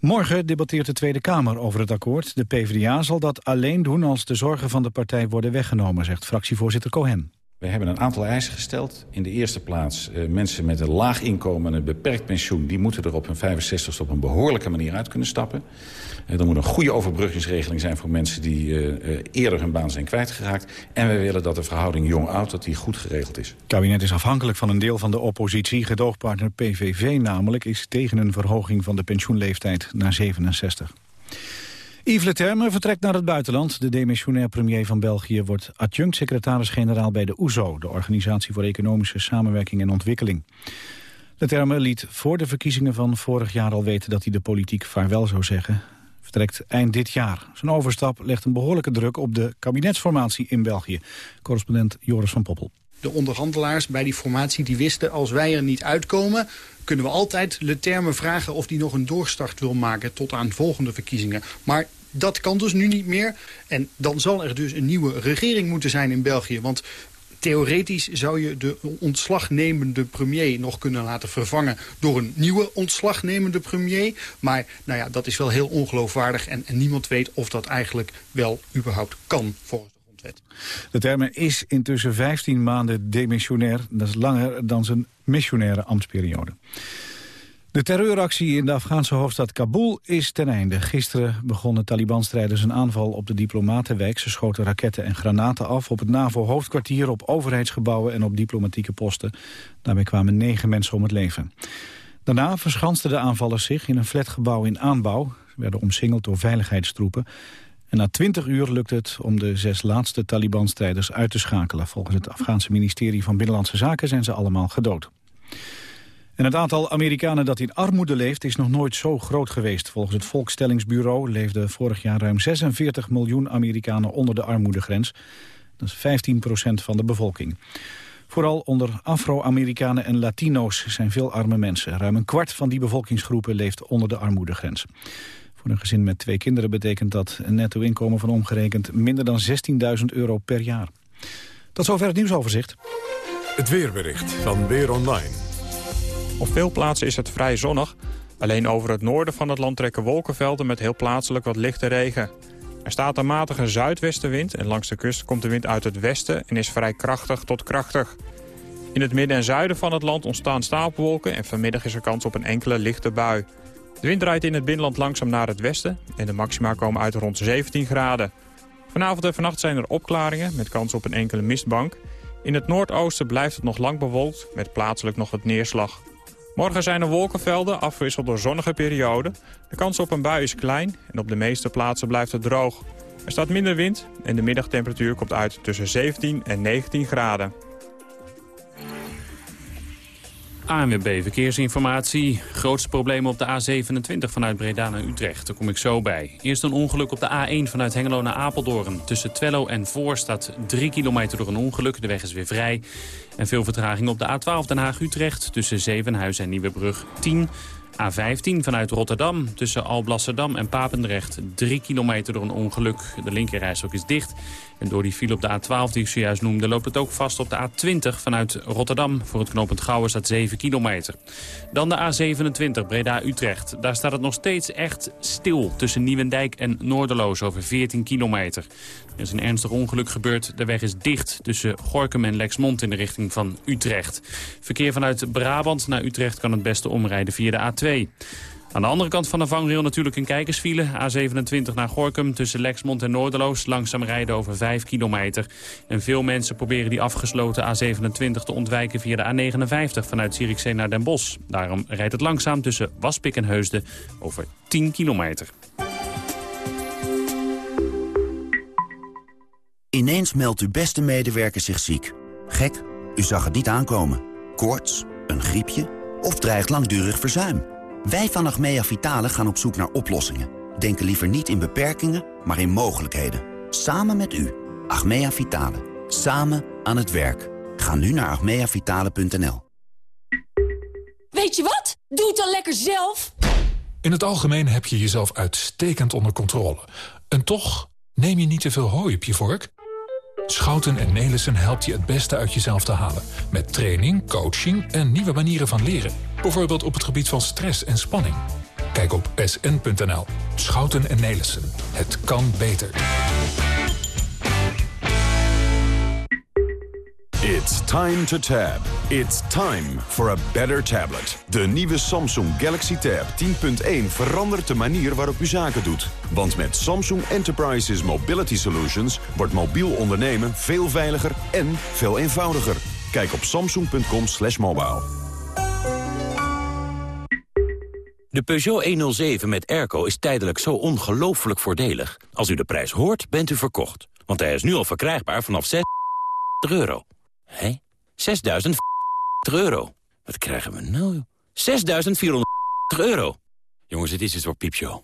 S2: Morgen debatteert de Tweede Kamer over het akkoord. De PvdA zal dat alleen doen als de zorgen van de partij worden weggenomen, zegt fractievoorzitter Cohen.
S26: We hebben een aantal eisen gesteld. In de eerste plaats uh, mensen met een laag inkomen en een beperkt pensioen... die moeten er op hun 65 op een behoorlijke manier uit kunnen stappen. Uh, er moet een goede overbruggingsregeling zijn voor mensen die uh, eerder hun baan zijn kwijtgeraakt. En we willen dat de verhouding jong-oud dat die goed geregeld is. Het
S2: kabinet is afhankelijk van een deel van de oppositie. Gedoogpartner PVV namelijk is tegen een verhoging van de pensioenleeftijd naar 67. Yves Leterme vertrekt naar het buitenland. De demissionair premier van België wordt adjunct-secretaris-generaal bij de OESO... de Organisatie voor Economische Samenwerking en Ontwikkeling. Leterme liet voor de verkiezingen van vorig jaar al weten... dat hij de politiek vaarwel zou zeggen. Vertrekt eind dit jaar. Zijn overstap legt een behoorlijke druk op de kabinetsformatie in België. Correspondent Joris van Poppel.
S27: De onderhandelaars bij die formatie die wisten... als wij er niet uitkomen, kunnen we altijd Le Terme vragen... of hij nog een doorstart wil maken tot aan volgende verkiezingen. Maar dat kan dus nu niet meer. En dan zal er dus een nieuwe regering moeten zijn in België. Want theoretisch zou je de ontslagnemende premier nog kunnen laten vervangen door een nieuwe ontslagnemende premier. Maar nou ja, dat is wel heel ongeloofwaardig en, niemand weet of dat eigenlijk wel überhaupt kan volgens de
S2: termen is intussen 15 maanden demissionair. Dat is langer dan zijn missionaire ambtsperiode. De terreuractie in de Afghaanse hoofdstad Kabul is ten einde. Gisteren begonnen Taliban-strijders een aanval op de diplomatenwijk. Ze schoten raketten en granaten af op het NAVO-hoofdkwartier... op overheidsgebouwen en op diplomatieke posten. Daarbij kwamen negen mensen om het leven. Daarna verschansten de aanvallers zich in een flatgebouw in aanbouw. Ze werden omsingeld door veiligheidstroepen. En na twintig uur lukte het om de zes laatste Taliban-strijders uit te schakelen. Volgens het Afghaanse ministerie van Binnenlandse Zaken zijn ze allemaal gedood. En het aantal Amerikanen dat in armoede leeft is nog nooit zo groot geweest. Volgens het Volkstellingsbureau leefden vorig jaar ruim 46 miljoen Amerikanen onder de armoedegrens. Dat is 15 procent van de bevolking. Vooral onder Afro-Amerikanen en Latino's zijn veel arme mensen. Ruim een kwart van die bevolkingsgroepen leeft onder de armoedegrens. Voor een gezin met twee kinderen betekent dat een netto-inkomen van omgerekend minder dan 16.000 euro per jaar. Tot zover het nieuwsoverzicht.
S1: Het weerbericht van Weer Online.
S28: Op veel plaatsen is het vrij zonnig. Alleen over het noorden van het land trekken wolkenvelden met heel plaatselijk wat lichte regen. Er staat een matige zuidwestenwind en langs de kust komt de wind uit het westen en is vrij krachtig tot krachtig. In het midden en zuiden van het land ontstaan stapelwolken en vanmiddag is er kans op een enkele lichte bui. De wind draait in het binnenland langzaam naar het westen en de maxima komen uit rond 17 graden. Vanavond en vannacht zijn er opklaringen met kans op een enkele mistbank. In het noordoosten blijft het nog lang bewolkt met plaatselijk nog wat neerslag. Morgen zijn er wolkenvelden, afgewisseld door zonnige perioden. De kans op een bui is klein en op de meeste plaatsen blijft het droog. Er staat minder wind en de middagtemperatuur komt uit tussen 17 en 19 graden.
S3: ANWB Verkeersinformatie. Grootste problemen op de A27 vanuit Breda naar Utrecht. Daar kom ik zo bij. Eerst een ongeluk op de A1 vanuit Hengelo naar Apeldoorn. Tussen Twello en Voor staat 3 kilometer door een ongeluk. De weg is weer vrij. En veel vertraging op de A12 Den Haag-Utrecht. Tussen Zevenhuizen en Nieuwebrug 10 A15 vanuit Rotterdam tussen Alblasserdam en Papendrecht. 3 kilometer door een ongeluk. De linkerrijstok is dicht. En door die file op de A12 die ik zojuist noemde... loopt het ook vast op de A20 vanuit Rotterdam. Voor het knooppunt Gouwen staat 7 kilometer. Dan de A27 Breda-Utrecht. Daar staat het nog steeds echt stil tussen Nieuwendijk en Noorderloos over 14 kilometer. Er is een ernstig ongeluk gebeurd. De weg is dicht tussen Gorkum en Lexmond in de richting van Utrecht. Verkeer vanuit Brabant naar Utrecht kan het beste omrijden via de A2. Aan de andere kant van de vangrail natuurlijk een kijkersfile. A27 naar Gorkum tussen Lexmond en Noorderloos. Langzaam rijden over 5 kilometer. En veel mensen proberen die afgesloten A27 te ontwijken via de A59 vanuit Zierikzee naar Den Bosch. Daarom rijdt het langzaam tussen Waspik en Heusden over 10 kilometer.
S29: Ineens meldt uw beste medewerker zich ziek. Gek, u zag het niet aankomen. Koorts, een griepje of dreigt langdurig verzuim. Wij van Achmea Vitale gaan op zoek naar oplossingen. Denken liever niet in beperkingen, maar in mogelijkheden. Samen met u. Achmea Vitale. Samen aan het werk. Ga nu naar achmeavitale.nl.
S30: Weet je wat? Doe het dan lekker zelf.
S31: In het algemeen heb je jezelf uitstekend onder controle. En toch neem je niet te veel hooi op je vork? Schouten en Nelissen helpt je het beste uit jezelf te halen. Met training, coaching en nieuwe manieren van leren. Bijvoorbeeld op het gebied van stress en spanning. Kijk op sn.nl. Schouten en Nelissen. Het kan beter.
S32: It's time to tab. It's time for a better tablet. De nieuwe Samsung Galaxy Tab 10.1 verandert de manier waarop u zaken doet. Want met Samsung Enterprises Mobility Solutions wordt mobiel ondernemen veel veiliger en veel eenvoudiger. Kijk op samsung.com slash mobile.
S33: De Peugeot 107 met airco is tijdelijk zo ongelooflijk voordelig. Als u de prijs hoort, bent u verkocht. Want hij is nu al verkrijgbaar vanaf 6 euro. Hé? 6.000 euro. Wat krijgen we nou? 6.400 euro. Jongens, het is een soort piepshow.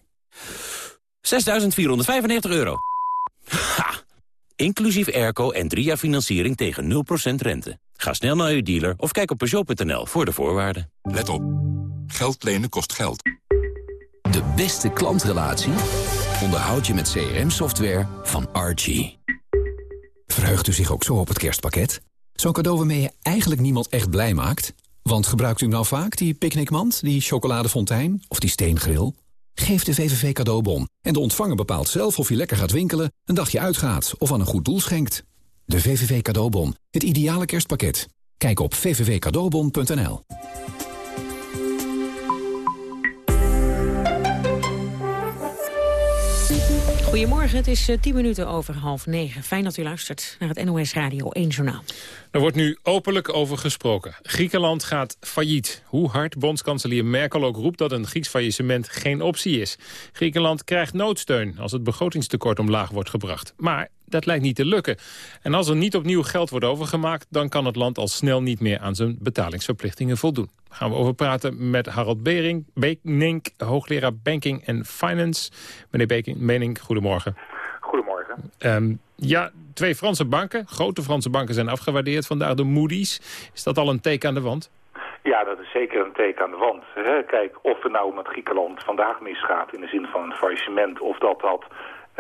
S33: 6.495 euro. Ha! Inclusief airco en drie jaar financiering tegen 0% rente. Ga snel naar uw dealer of kijk op Peugeot.nl voor de voorwaarden.
S34: Let op. Geld lenen kost geld.
S19: De beste klantrelatie onderhoud je met CRM-software van Archie.
S34: Verheugt u zich ook zo op het kerstpakket? Zo'n cadeau waarmee je eigenlijk niemand echt blij maakt? Want gebruikt u nou vaak die picknickmand, die chocoladefontein of die steengrill? Geef de VVV cadeaubon en de ontvanger bepaalt zelf of je lekker gaat winkelen, een dagje uitgaat of aan een goed doel schenkt. De VVV cadeaubon, het ideale kerstpakket. Kijk op vvvcadeaubon.nl.
S35: Goedemorgen, het is 10 minuten over half negen. Fijn dat u luistert naar het NOS Radio 1 Journaal.
S36: Er wordt nu openlijk over gesproken. Griekenland gaat failliet. Hoe hard bondskanselier Merkel ook roept dat een Grieks faillissement geen optie is. Griekenland krijgt noodsteun als het begrotingstekort omlaag wordt gebracht. Maar dat lijkt niet te lukken. En als er niet opnieuw geld wordt overgemaakt... dan kan het land al snel niet meer aan zijn betalingsverplichtingen voldoen. Daar gaan we over praten met Harald Bering, Benink, hoogleraar Banking en Finance. Meneer Benink, goedemorgen.
S37: Goedemorgen.
S36: Um, ja, twee Franse banken, grote Franse banken zijn afgewaardeerd. Vandaag de Moody's. Is dat al een teken aan de wand?
S37: Ja, dat is zeker een teken aan de wand. Hè? Kijk, of er nou met Griekenland vandaag misgaat in de zin van een faillissement... of dat dat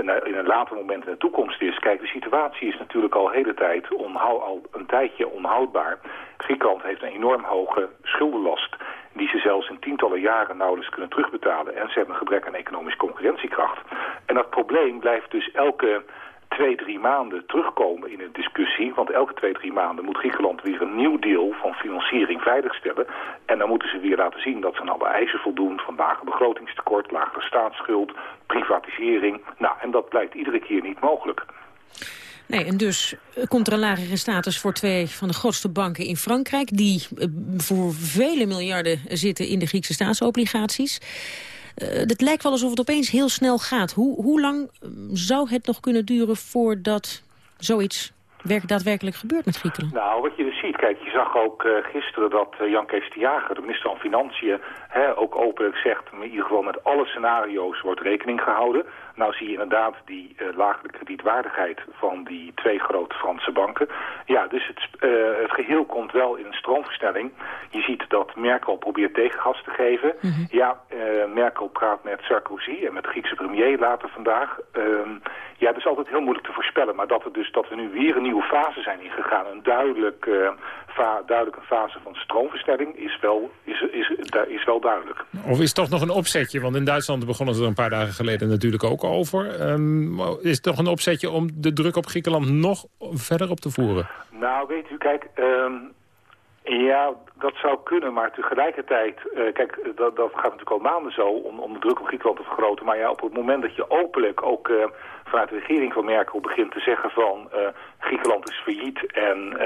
S37: in een later moment in de toekomst is. Kijk, de situatie is natuurlijk al hele tijd al een tijdje onhoudbaar. Griekenland heeft een enorm hoge schuldenlast die ze zelfs in tientallen jaren nauwelijks kunnen terugbetalen. En ze hebben een gebrek aan economische concurrentiekracht. En dat probleem blijft dus elke twee, drie maanden terugkomen in de discussie. Want elke twee, drie maanden moet Griekenland weer een nieuw deel van financiering veiligstellen. En dan moeten ze weer laten zien dat ze aan alle eisen voldoen. Van lager begrotingstekort, lagere staatsschuld, privatisering. Nou, en dat blijkt iedere keer niet mogelijk.
S35: Nee, en dus komt er een lagere status voor twee van de grootste banken in Frankrijk... die eh, voor vele miljarden zitten in de Griekse staatsobligaties. Uh, het lijkt wel alsof het opeens heel snel gaat. Hoe, hoe lang mm, zou het nog kunnen duren voordat zoiets werk, daadwerkelijk gebeurt met Griekenland?
S37: Nou, wat je dus ziet, kijk, je zag ook uh, gisteren dat uh, Jan Kees de Jager, de minister van Financiën, hè, ook openlijk zegt, in ieder geval met alle scenario's wordt rekening gehouden. Nou zie je inderdaad die uh, lagere kredietwaardigheid van die twee grote Franse banken. Ja, dus het, het geheel komt wel in een stroomversnelling. Je ziet dat Merkel probeert tegengas te geven. Mm -hmm. Ja, Merkel praat met Sarkozy en met de Griekse premier later vandaag. Ehm, ja, dat is altijd heel moeilijk te voorspellen. Maar dat, het dus, dat we nu weer een nieuwe fase zijn ingegaan, een duidelijk, uh, fa duidelijk een fase van stroomverstelling, is wel, is, is, is wel duidelijk.
S36: Of is het toch nog een opzetje? Want in Duitsland begonnen ze er een paar dagen geleden natuurlijk ook over. Um, is het toch een opzetje om de druk op Griekenland nog verder op te voeren?
S37: Nou, weet u, kijk... Um, ja, dat zou kunnen, maar tegelijkertijd... Uh, kijk, dat, dat gaat natuurlijk al maanden zo om, de druk op Griekenland te vergroten. Maar ja, op het moment dat je openlijk ook uh, vanuit de regering van Merkel begint te zeggen van... Uh, Griekenland is failliet en,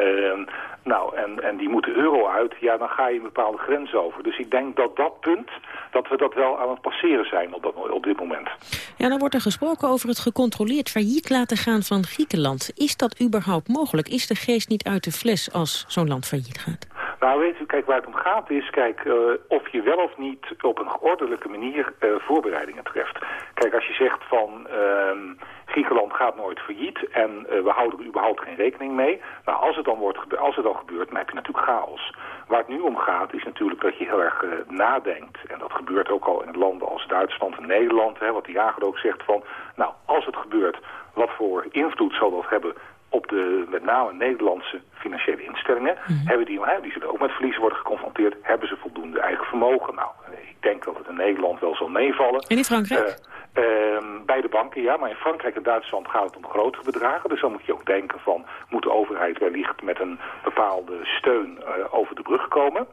S37: nou, en, en die moet de euro uit... ja, dan ga je een bepaalde grens over. Dus ik denk dat dat punt, dat we dat wel aan het passeren zijn op, dat, op dit moment.
S35: Ja, dan wordt er gesproken over het gecontroleerd failliet laten gaan van Griekenland. Is dat überhaupt mogelijk? Is de geest niet uit de fles als zo'n land failliet gaat?
S37: Nou, weet u, kijk, waar het om gaat is, kijk, uh, of je wel of niet op een geordelijke manier uh, voorbereidingen treft. Kijk, als je zegt van uh, Griekenland gaat nooit failliet en uh, we houden er überhaupt geen rekening mee. Nou, als het dan, wordt, als het dan gebeurt, dan heb je natuurlijk chaos. Waar het nu om gaat is natuurlijk dat je heel erg nadenkt. En dat gebeurt ook al in landen als Duitsland en Nederland. Hè, wat de jager ook zegt van, nou, als het gebeurt, wat voor invloed zal dat hebben op de met name Nederlandse financiële instellingen. Mm -hmm. hebben die, die zullen ook met verliezen worden geconfronteerd. Hebben ze voldoende eigen vermogen? Nou, ik denk dat het in Nederland wel zal meevallen.
S35: En in Frankrijk?
S37: Uh, uh, bij de banken, ja. Maar in Frankrijk en Duitsland gaat het om grotere bedragen. Dus dan moet je ook denken van... moet de overheid wellicht met een bepaalde steun uh, over de brug komen.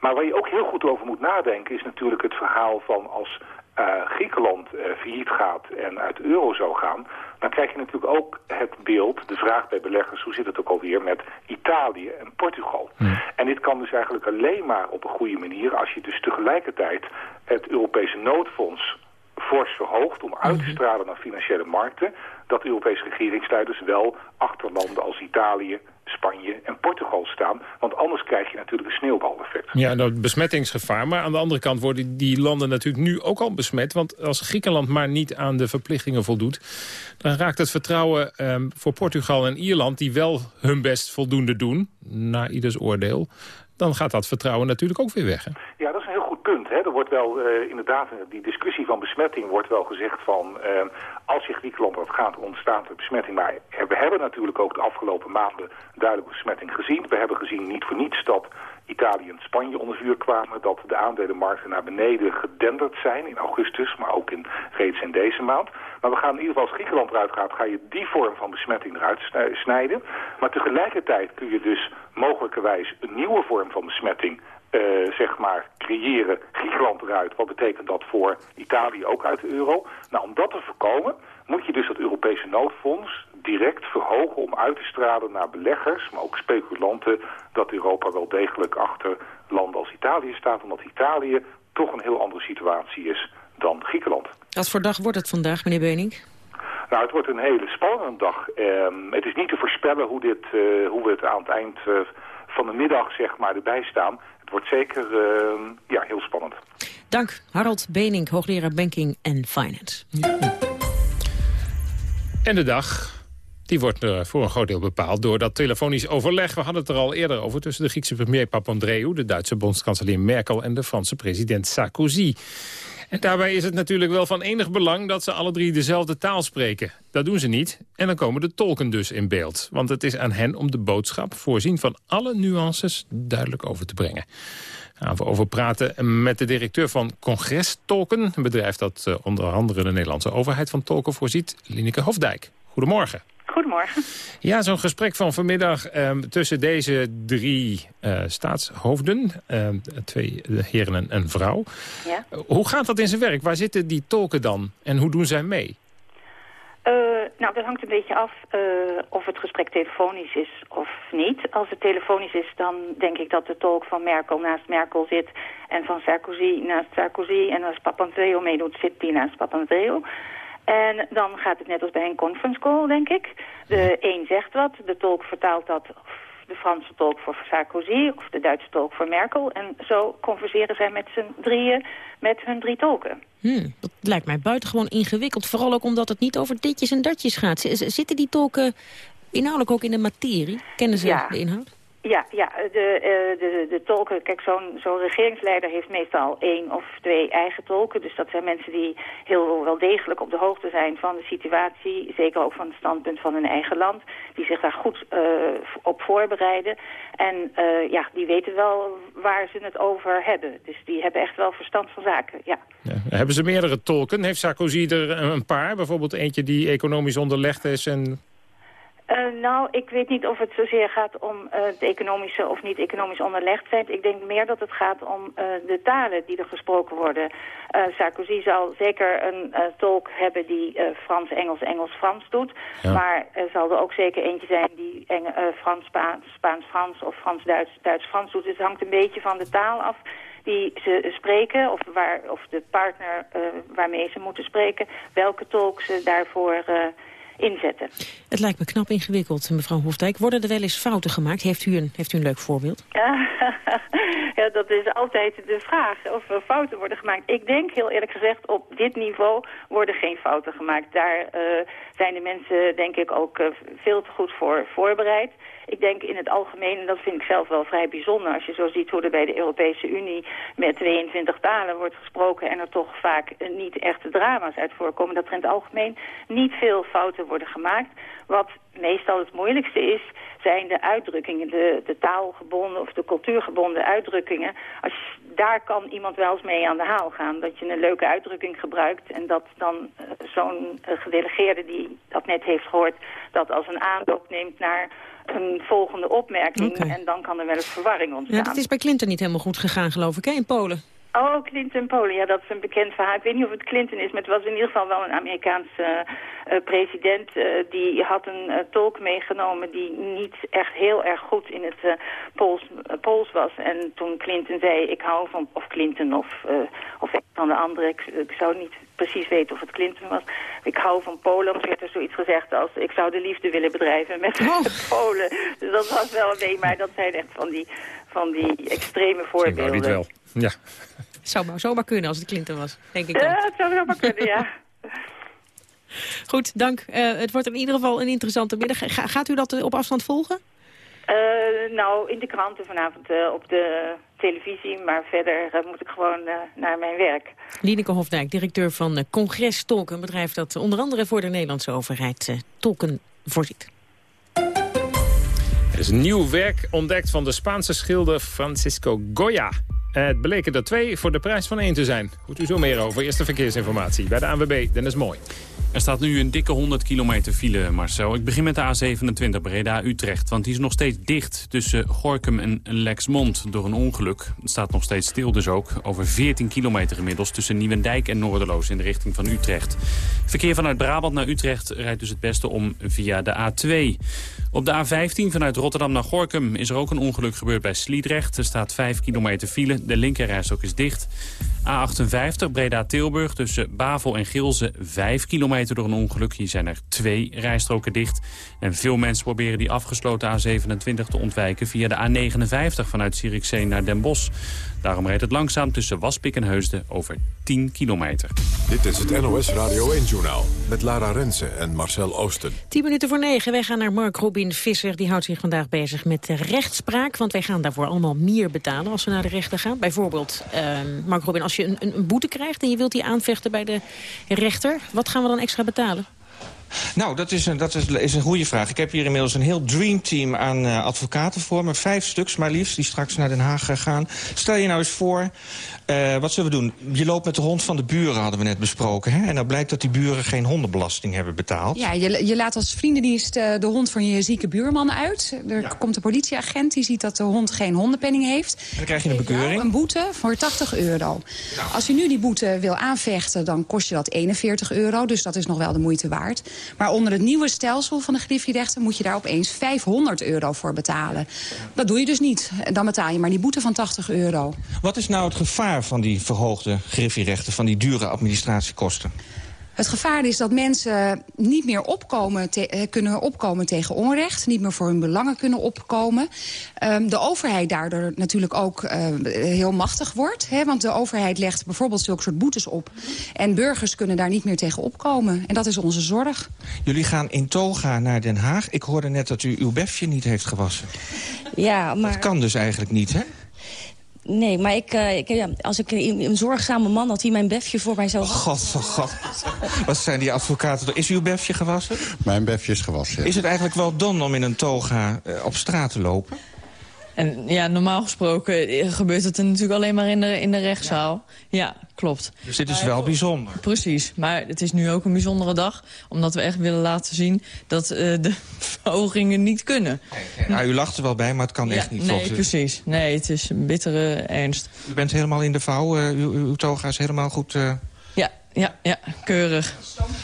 S37: Maar waar je ook heel goed over moet nadenken... is natuurlijk het verhaal van als... Uh, Griekenland uh, failliet gaat en uit de euro zou gaan... dan krijg je natuurlijk ook het beeld, de vraag bij beleggers... hoe zit het ook alweer met Italië en Portugal. En dit kan dus eigenlijk alleen maar op een goede manier... als je dus tegelijkertijd het Europese noodfonds fors verhoogt... om uit te stralen naar financiële markten... dat Europese regeringsleiders wel achter landen als Italië, Spanje en Portugal staan. Want anders krijg je natuurlijk een sneeuwbaleffect.
S36: Ja, dat besmettingsgevaar. Maar aan de andere kant worden die landen natuurlijk nu ook al besmet. Want als Griekenland maar niet aan de verplichtingen voldoet... dan raakt het vertrouwen um, voor Portugal en Ierland... die wel hun best voldoende doen, naar ieders oordeel... dan gaat dat vertrouwen natuurlijk ook weer weg. Hè?
S37: Ja, dat is Hè. Er wordt wel uh, inderdaad, die discussie van besmetting wordt wel gezegd van... Uh, als je Griekenland gaat, ontstaat er besmetting. Maar we hebben natuurlijk ook de afgelopen maanden duidelijke besmetting gezien. We hebben gezien niet voor niets dat Italië en Spanje onder vuur kwamen. Dat de aandelenmarkten naar beneden gedenderd zijn in augustus, maar ook in, reeds in deze maand. Maar we gaan in ieder geval, als Griekenland eruit gaat, ga je die vorm van besmetting eruit snijden. Maar tegelijkertijd kun je dus mogelijkerwijs een nieuwe vorm van besmetting uh, zeg maar, creëren Griekenland eruit. Wat betekent dat voor Italië ook uit de euro? Nou, om dat te voorkomen moet je dus dat Europese noodfonds direct verhogen om uit te stralen naar beleggers, maar ook speculanten, dat Europa wel degelijk achter landen als Italië staat, omdat Italië toch een heel andere situatie is dan Griekenland.
S35: Wat voor dag wordt het vandaag, meneer Beuning?
S37: Nou, het wordt een hele spannende dag. Uh, het is niet te voorspellen hoe, dit, uh, hoe we het aan het eind uh, van de middag zeg maar, erbij staan. Het wordt zeker ehm, ja, heel spannend.
S35: Dank, Harold Bening, hoogleraar Banking en Finance.
S36: En de dag die wordt uh, voor een groot deel bepaald door dat telefonisch overleg. We hadden het er al eerder over tussen de Griekse premier Papandreou... de Duitse bondskanselier Merkel en de Franse president Sarkozy. En daarbij is het natuurlijk wel van enig belang dat ze alle drie dezelfde taal spreken. Dat doen ze niet en dan komen de tolken dus in beeld. Want het is aan hen om de boodschap voorzien van alle nuances duidelijk over te brengen. Gaan we over praten met de directeur van Congres Tolken. Een bedrijf dat uh, onder andere de Nederlandse overheid van tolken voorziet. Lineke Hofdijk. Goedemorgen.
S38: Goedemorgen.
S36: Ja, zo'n gesprek van vanmiddag um, tussen deze drie uh, staatshoofden. Um, twee heren en een vrouw.
S38: Ja.
S36: Uh, hoe gaat dat in zijn werk? Waar zitten die tolken dan? En hoe doen zij mee?
S38: Uh, nou, dat hangt een beetje af of het gesprek telefonisch is of niet. Als het telefonisch is, dan denk ik dat de tolk van Merkel naast Merkel zit... en van Sarkozy naast Sarkozy. En als Papandreou meedoet, zit die naast Papandreou. En dan gaat het net als bij een conference call, denk ik. De een zegt wat, de tolk vertaalt dat, de Franse tolk voor Sarkozy of de Duitse tolk voor Merkel. En zo converseren zij met z'n drieën met hun drie tolken.
S35: Hmm, dat lijkt mij buitengewoon ingewikkeld. Vooral ook omdat het niet over ditjes en datjes gaat. zitten die tolken inhoudelijk ook in de materie? Kennen ze
S38: ja.
S35: de inhoud?
S38: Ja, ja de, uh, de, de tolken, kijk, zo'n zo'n regeringsleider heeft meestal één of twee eigen tolken. Dus dat zijn mensen die heel wel degelijk op de hoogte zijn van de situatie. Zeker ook van het standpunt van hun eigen land. Die zich daar goed uh, op voorbereiden. En uh, ja, die weten wel waar ze het over hebben. Dus die hebben echt wel verstand van zaken, ja.
S36: ja hebben ze meerdere tolken? Heeft Sarkozy er een paar? Bijvoorbeeld eentje die economisch onderlegd is en
S38: uh, nou, ik weet niet of het zozeer gaat om uh, het economische of niet economisch onderlegd zijn. Ik denk meer dat het gaat om uh, de talen die er gesproken worden. Sarkozy zal zeker een tolk hebben die Frans, Engels, Engels, Frans doet. Ja. Maar er zal er ook zeker eentje zijn die Eng Frans, Spaans, Spaans, Frans of Frans, Duits, Duits, Frans doet. Dus het hangt een beetje van de taal af die ze spreken, of, waar, of de partner waarmee ze moeten spreken, welke tolk ze daarvoor inzetten.
S35: Het lijkt me knap ingewikkeld, mevrouw Hofdijk. Worden er wel eens fouten gemaakt? Heeft u een, heeft u een leuk voorbeeld?
S38: ja, dat is altijd de vraag of er fouten worden gemaakt. Ik denk heel eerlijk gezegd, op dit niveau worden geen fouten gemaakt. Daar uh, zijn de mensen denk ik ook uh, veel te goed voor voorbereid. Ik denk in het algemeen, en dat vind ik zelf wel vrij bijzonder... als je zo ziet hoe er bij de Europese Unie met 22 talen wordt gesproken... en er toch vaak niet echte drama's uit voorkomen... dat er in het algemeen niet veel fouten worden gemaakt. Wat meestal het moeilijkste is, zijn de uitdrukkingen, de, de taalgebonden of de cultuurgebonden uitdrukkingen. Als, daar kan iemand wel eens mee aan de haal gaan. Dat je een leuke uitdrukking gebruikt en dat dan uh, zo'n uh, gedelegeerde die dat net heeft gehoord, dat als een aanloop neemt naar een volgende opmerking. Okay. En dan kan er wel eens verwarring ontstaan.
S35: Ja, dat is bij Clinton niet helemaal goed gegaan, geloof ik, hè, in Polen.
S38: Oh, Clinton Polen, ja, dat is een bekend verhaal. Ik weet niet of het Clinton is, maar het was in ieder geval wel een Amerikaanse uh, president. Uh, die had een uh, tolk meegenomen die niet echt heel erg goed in het Pools, Pools was. En toen Clinton zei, ik hou van, of Clinton of, of een van de anderen, ik, ik zou niet precies weten of het Clinton was. Hou van Polen, werd er zoiets gezegd als... ik zou de liefde willen bedrijven met oh. Polen. Dus dat was wel een beetje, maar dat zijn echt van die, van die extreme voorbeelden.
S36: Niet wel, ja.
S35: Het zou maar zomaar kunnen als het Clinton was, denk ik dan.
S38: Ja, het zou zomaar kunnen, ja.
S35: Goed, dank. Uh, het wordt in ieder geval een interessante middag. Ga, gaat u dat op afstand volgen?
S38: Uh, nou, in de kranten vanavond uh, op de televisie, maar verder uh, moet ik gewoon naar mijn werk.
S10: Lineke Hofdijk, directeur van Congres Tolken, een bedrijf dat onder andere voor de Nederlandse overheid tolken voorziet.
S36: Er is een nieuw werk ontdekt van de Spaanse schilder Francisco Goya. Het bleken er twee voor de prijs van één te zijn. Hoort u zo meer over. Eerste verkeersinformatie bij de ANWB. Dennis Mooi.
S3: Er staat nu een dikke 100 kilometer file, Marcel. Ik begin met de A27 Breda-Utrecht, want die is nog steeds dicht... tussen Gorkum en Lexmond door een ongeluk. Het staat nog steeds stil dus ook. Over 14 kilometer inmiddels tussen Nieuwendijk en Noorderloos... in de richting van Utrecht. Verkeer vanuit Brabant naar Utrecht rijdt dus het beste om via de A2. Op de A15 vanuit Rotterdam naar Gorkum is er ook een ongeluk gebeurd bij Sliedrecht. Er staat 5 kilometer file, de linkerrijstok is dicht. A58 Breda-Tilburg tussen Bavel en Gilze 5 kilometer door een ongeluk. Hier zijn er twee rijstroken dicht. En veel mensen proberen die afgesloten A27 te ontwijken via de A59 vanuit Zierikzee naar Den Bosch. Daarom reed het langzaam tussen Waspik en Heusden over 10 kilometer.
S1: Dit is het NOS Radio 1-journaal met Lara Rensen en Marcel Oosten.
S10: 10 minuten voor 9. Wij gaan naar Mark Robin Visser. Die houdt zich vandaag bezig met de rechtspraak. Want wij gaan daarvoor allemaal meer betalen als we naar de rechter gaan. Bijvoorbeeld, uh, Mark Robin, als je een, een boete krijgt... en je wilt die aanvechten bij de rechter... wat gaan we dan extra betalen?
S17: Nou, dat, is een, dat is, is een goede vraag. Ik heb hier inmiddels een heel dreamteam aan uh, advocaten voor me. Vijf stuks maar liefst, die straks naar Den Haag uh, gaan. Stel je nou eens voor, uh, wat zullen we doen? Je loopt met de hond van de buren, hadden we net besproken. Hè? En dan blijkt dat die buren geen hondenbelasting hebben betaald.
S18: Ja, je, je laat als vriendendienst de hond van je zieke buurman uit. Er komt een politieagent, die ziet dat de hond geen hondenpenning heeft.
S17: En dan krijg je een bekeuring?
S18: een boete voor 80 euro. Als je nu die boete wil aanvechten, dan kost je dat 41 euro. Dus dat is nog wel de moeite waard. Maar onder het nieuwe stelsel van de griffierechten... moet je daar opeens 500 euro voor betalen. Dat doe je dus niet. Dan betaal je maar die boete van 80 euro.
S17: Wat is nou het gevaar van die verhoogde griffierechten... van die dure administratiekosten?
S18: Het gevaar is dat mensen niet meer opkomen eh, kunnen opkomen tegen onrecht. Niet meer voor hun belangen kunnen opkomen. Um, de overheid daardoor natuurlijk ook uh, heel machtig wordt. Hè, want de overheid legt bijvoorbeeld zulke soort boetes op. En burgers kunnen daar niet meer tegen opkomen. En dat is onze zorg.
S17: Jullie gaan in toga naar Den Haag. Ik hoorde net dat u uw befje niet heeft gewassen.
S39: Ja, maar...
S17: Dat kan dus eigenlijk niet, hè?
S39: Nee, maar ik, uh, ik, ja, als ik een, een, zorgzame man had die mijn befje voor mij zou...
S17: Oh god, oh god. Wat zijn die advocaten? Is uw befje gewassen?
S34: Mijn befje is gewassen, ja.
S17: Is het eigenlijk wel dom om in een toga uh, op straat te lopen?
S39: En ja, normaal gesproken eh, gebeurt het natuurlijk alleen maar in de, in de rechtszaal. Ja, ja klopt.
S17: Dus dit is wel bijzonder.
S39: Precies, maar het is nu ook een bijzondere dag. Omdat we echt willen laten zien dat uh, de verhogingen niet kunnen.
S17: Nee, nou, u lacht er wel bij, maar het kan
S39: ja,
S17: echt niet.
S39: Nee, precies. Nee, het is een bittere ernst.
S17: U bent helemaal in de vouw. Uh, uw, uw toga is helemaal goed... Uh...
S39: Ja, ja, keurig.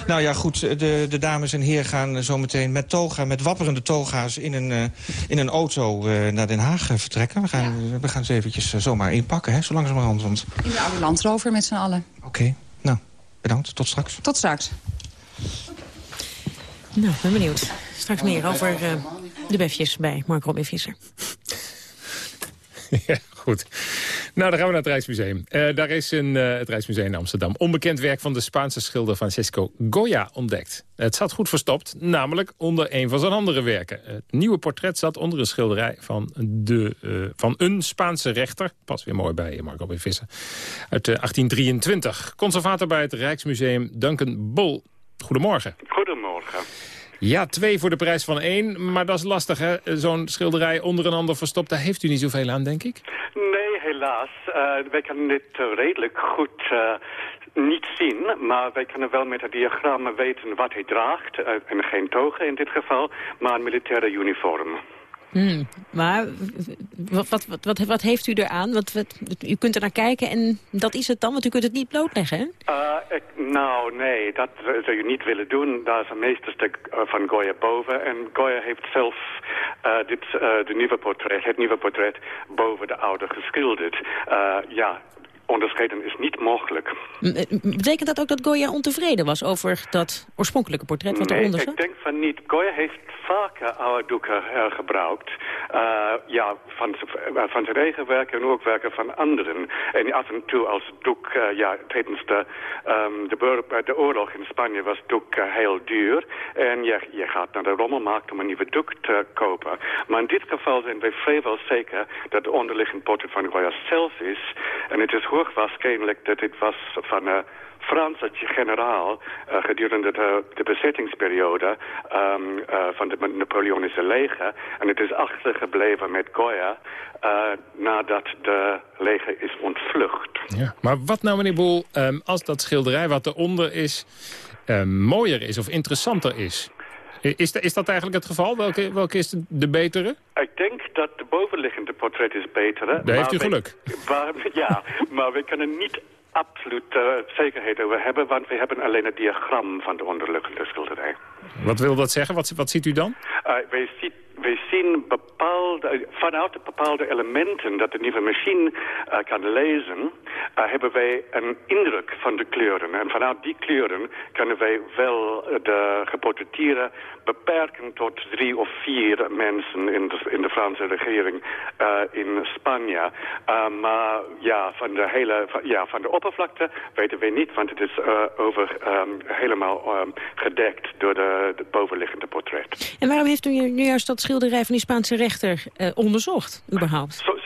S17: Nou ja, goed, de, de dames en heren gaan zometeen met toga, met wapperende toga's in een, uh, in een auto uh, naar Den Haag vertrekken. We gaan, ja. we gaan ze eventjes zomaar inpakken, hè, zo langzamerhand. Want...
S18: In de oude landrover met z'n allen.
S17: Oké, okay. nou, bedankt. Tot straks.
S18: Tot straks.
S10: Nou, ben benieuwd. Straks meer over de befjes bij Mark Robin Visser.
S36: Ja, goed. Nou, dan gaan we naar het Rijksmuseum. Uh, daar is in uh, het Rijksmuseum in Amsterdam onbekend werk van de Spaanse schilder Francisco Goya ontdekt. Het zat goed verstopt, namelijk onder een van zijn andere werken. Het nieuwe portret zat onder een schilderij van, de, uh, van een Spaanse rechter. Pas weer mooi bij Marco B. Visser. Uit 1823. Conservator bij het Rijksmuseum Duncan Bol. Goedemorgen.
S40: Goedemorgen.
S36: Ja, twee voor de prijs van één. Maar dat is lastig, hè? Zo'n schilderij onder een ander verstopt. Daar heeft u niet zoveel aan, denk ik?
S40: Nee, helaas. Uh, wij kunnen dit redelijk goed uh, niet zien. Maar wij kunnen wel met het diagrammen weten wat hij draagt. en geen togen in dit geval, maar een militaire uniform.
S10: Hmm, maar wat, wat, wat, heeft u eraan? Wat, u kunt er naar kijken en dat is het dan, want u kunt het niet blootleggen, hè?
S40: Uh, nou, nee, dat zou je niet willen doen. Daar is een meesterstuk van Goya boven. En Goya heeft zelf uh, dit, uh, de nieuwe portret, het nieuwe portret boven de oude geschilderd. ja, onderscheiden is niet mogelijk.
S35: Betekent dat ook dat Goya ontevreden was over dat oorspronkelijke portret wat
S40: nee,
S35: eronder
S40: ik
S35: zat?
S40: denk van niet. Goya heeft vaker oude doeken gebruikt. Uh, ja, van, van zijn eigen werken en ook werken van anderen. En af en toe als doek, uh, ja, tijdens de, um, de, de, oorlog in Spanje was doek uh, heel duur. En je, je gaat naar de rommelmarkt om een nieuwe doek te kopen. Maar in dit geval zijn wij vrijwel zeker dat het onderliggend portret van Goya zelf is. En het is hoogwaarschijnlijk dat dit was van een Franse generaal uh, gedurende de, de bezettingsperiode um, uh, van de Napoleonische leger. En het is achtergebleven met Goya nadat de leger is ontvlucht.
S36: Ja, maar wat nou, meneer Boel, um, als dat schilderij wat eronder is mooier is of interessanter is... Is, is dat eigenlijk het geval? Welke, welke is de betere?
S40: Ik denk dat de bovenliggende portret is beter.
S36: Daar heeft u geluk.
S40: We, waar, ja, maar we kunnen niet absoluut uh, zekerheid over hebben, want we hebben alleen het diagram van de onderliggende schilderij.
S36: Wat wil dat zeggen? Wat, wat ziet u dan?
S40: Uh, wij, ziet, wij zien bepaalde, vanuit de bepaalde elementen dat de nieuwe machine uh, kan lezen, uh, hebben wij een indruk van de kleuren. En vanuit die kleuren kunnen wij wel de geportretteerden beperken tot drie of vier mensen in de, in de Franse regering uh, in Spanje. Uh, maar ja, van de hele, van, ja, van de oppervlakte weten wij niet, want het is over um, helemaal um, gedekt door de, de, bovenliggende portret.
S35: En waarom heeft u nu juist dat schilderij van die Spaanse rechter onderzocht, überhaupt?
S40: So?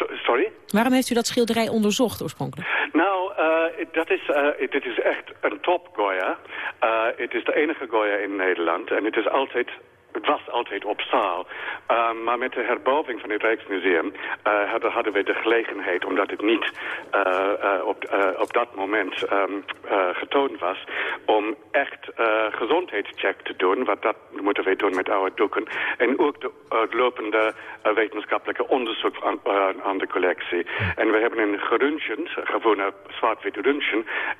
S35: Waarom heeft u dat schilderij onderzocht oorspronkelijk?
S40: Nou, uh, dat is, uh, dit is echt een top Goya. Uh, het is de enige Goya in Nederland en het is altijd het was altijd op zaal. Uh, maar met de herbouwing van het Rijksmuseum uh, hadden, we de gelegenheid, omdat het niet uh, op, op dat moment um, getoond was, om echt gezondheidscheck te doen. Wat dat moeten wij doen met oude doeken. En ook de lopende wetenschappelijke onderzoek aan, de collectie. En we hebben een geröntgend, gewoon een zwart-wit.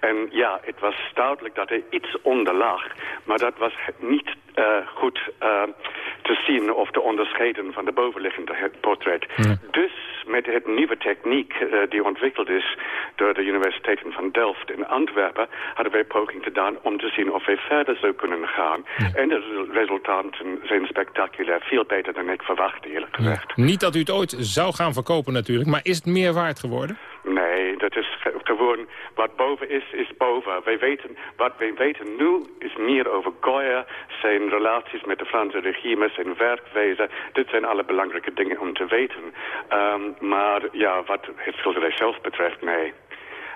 S40: En ja, het was duidelijk dat er iets onder lag. Maar dat was niet goed te zien of te onderscheiden van de bovenliggende portret. Ja. Dus met het nieuwe techniek uh, die ontwikkeld is door de universiteiten van Delft in Antwerpen, hadden wij poging gedaan om te zien of wij verder zou kunnen gaan. Ja. En de resultaten zijn spectaculair, veel beter dan ik verwachtte eerlijk gezegd.
S36: Ja. Niet dat u het ooit zou gaan verkopen natuurlijk, maar is het meer waard geworden?
S40: Nee, dat is wat boven is, is boven. Wij weten, wat wij weten nu is meer over Goya, zijn relaties met de Franse regime, zijn werkwijze. Dit zijn alle belangrijke dingen om te weten. Um, maar ja, wat het schilderij zelf betreft, nee.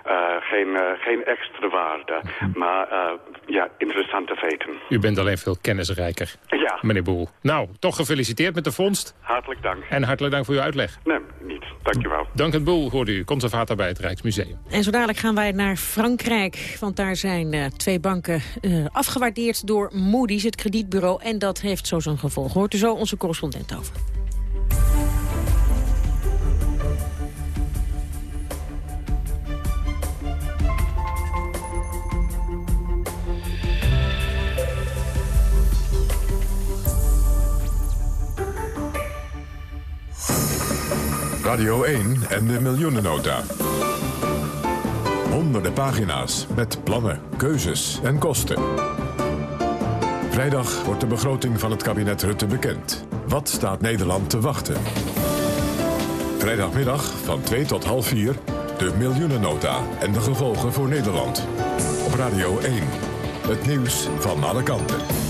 S40: Uh, geen, uh, geen extra waarde, maar uh, ja, interessante feiten.
S36: U bent alleen veel kennisrijker,
S40: ja.
S36: meneer Boel. Nou, toch gefeliciteerd met de vondst.
S40: Hartelijk dank.
S36: En hartelijk dank voor uw uitleg.
S40: Nee, niet. Dank u wel.
S36: Duncan Boel hoorde u, conservator bij het Rijksmuseum.
S35: En zo dadelijk gaan wij naar Frankrijk, want daar zijn twee banken afgewaardeerd door Moody's, het kredietbureau. En dat heeft zo zijn gevolg. Hoort u zo onze correspondent over.
S1: Radio 1 en de miljoenennota. Honderden pagina's met plannen, keuzes en kosten. Vrijdag wordt de begroting van het kabinet Rutte bekend. Wat staat Nederland te wachten? Vrijdagmiddag van 2 tot half 4 de miljoenennota en de gevolgen voor Nederland. Op Radio 1. Het nieuws van alle kanten.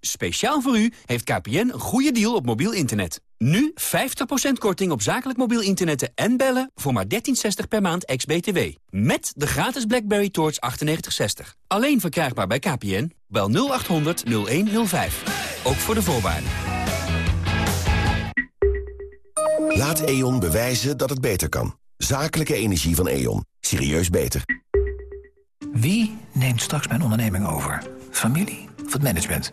S41: Speciaal voor u heeft KPN een goede deal op mobiel internet. Nu 50% korting op zakelijk mobiel internetten en bellen voor maar 13,60 per maand ex-BTW. Met de gratis BlackBerry Torch 9860. Alleen verkrijgbaar bij KPN. Bel 0800 0105. Ook voor de voorwaarden.
S42: Laat E.ON bewijzen dat het beter kan. Zakelijke energie van E.ON. Serieus beter.
S43: Wie neemt straks mijn onderneming over? Familie of het management?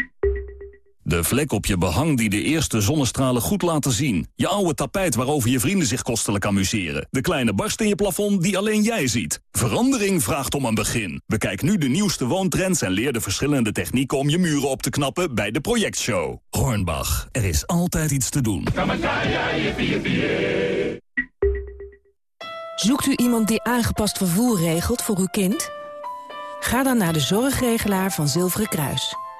S44: De vlek op je behang die de eerste zonnestralen goed laten zien. Je oude tapijt waarover je vrienden zich kostelijk amuseren. De kleine barst in je plafond die alleen jij ziet. Verandering vraagt om een begin. Bekijk nu de nieuwste woontrends en leer de verschillende technieken om je muren op te knappen bij de projectshow. Hornbach, er is altijd iets te doen.
S45: Zoekt u iemand die aangepast vervoer regelt voor uw kind? Ga dan naar de zorgregelaar van Zilveren Kruis.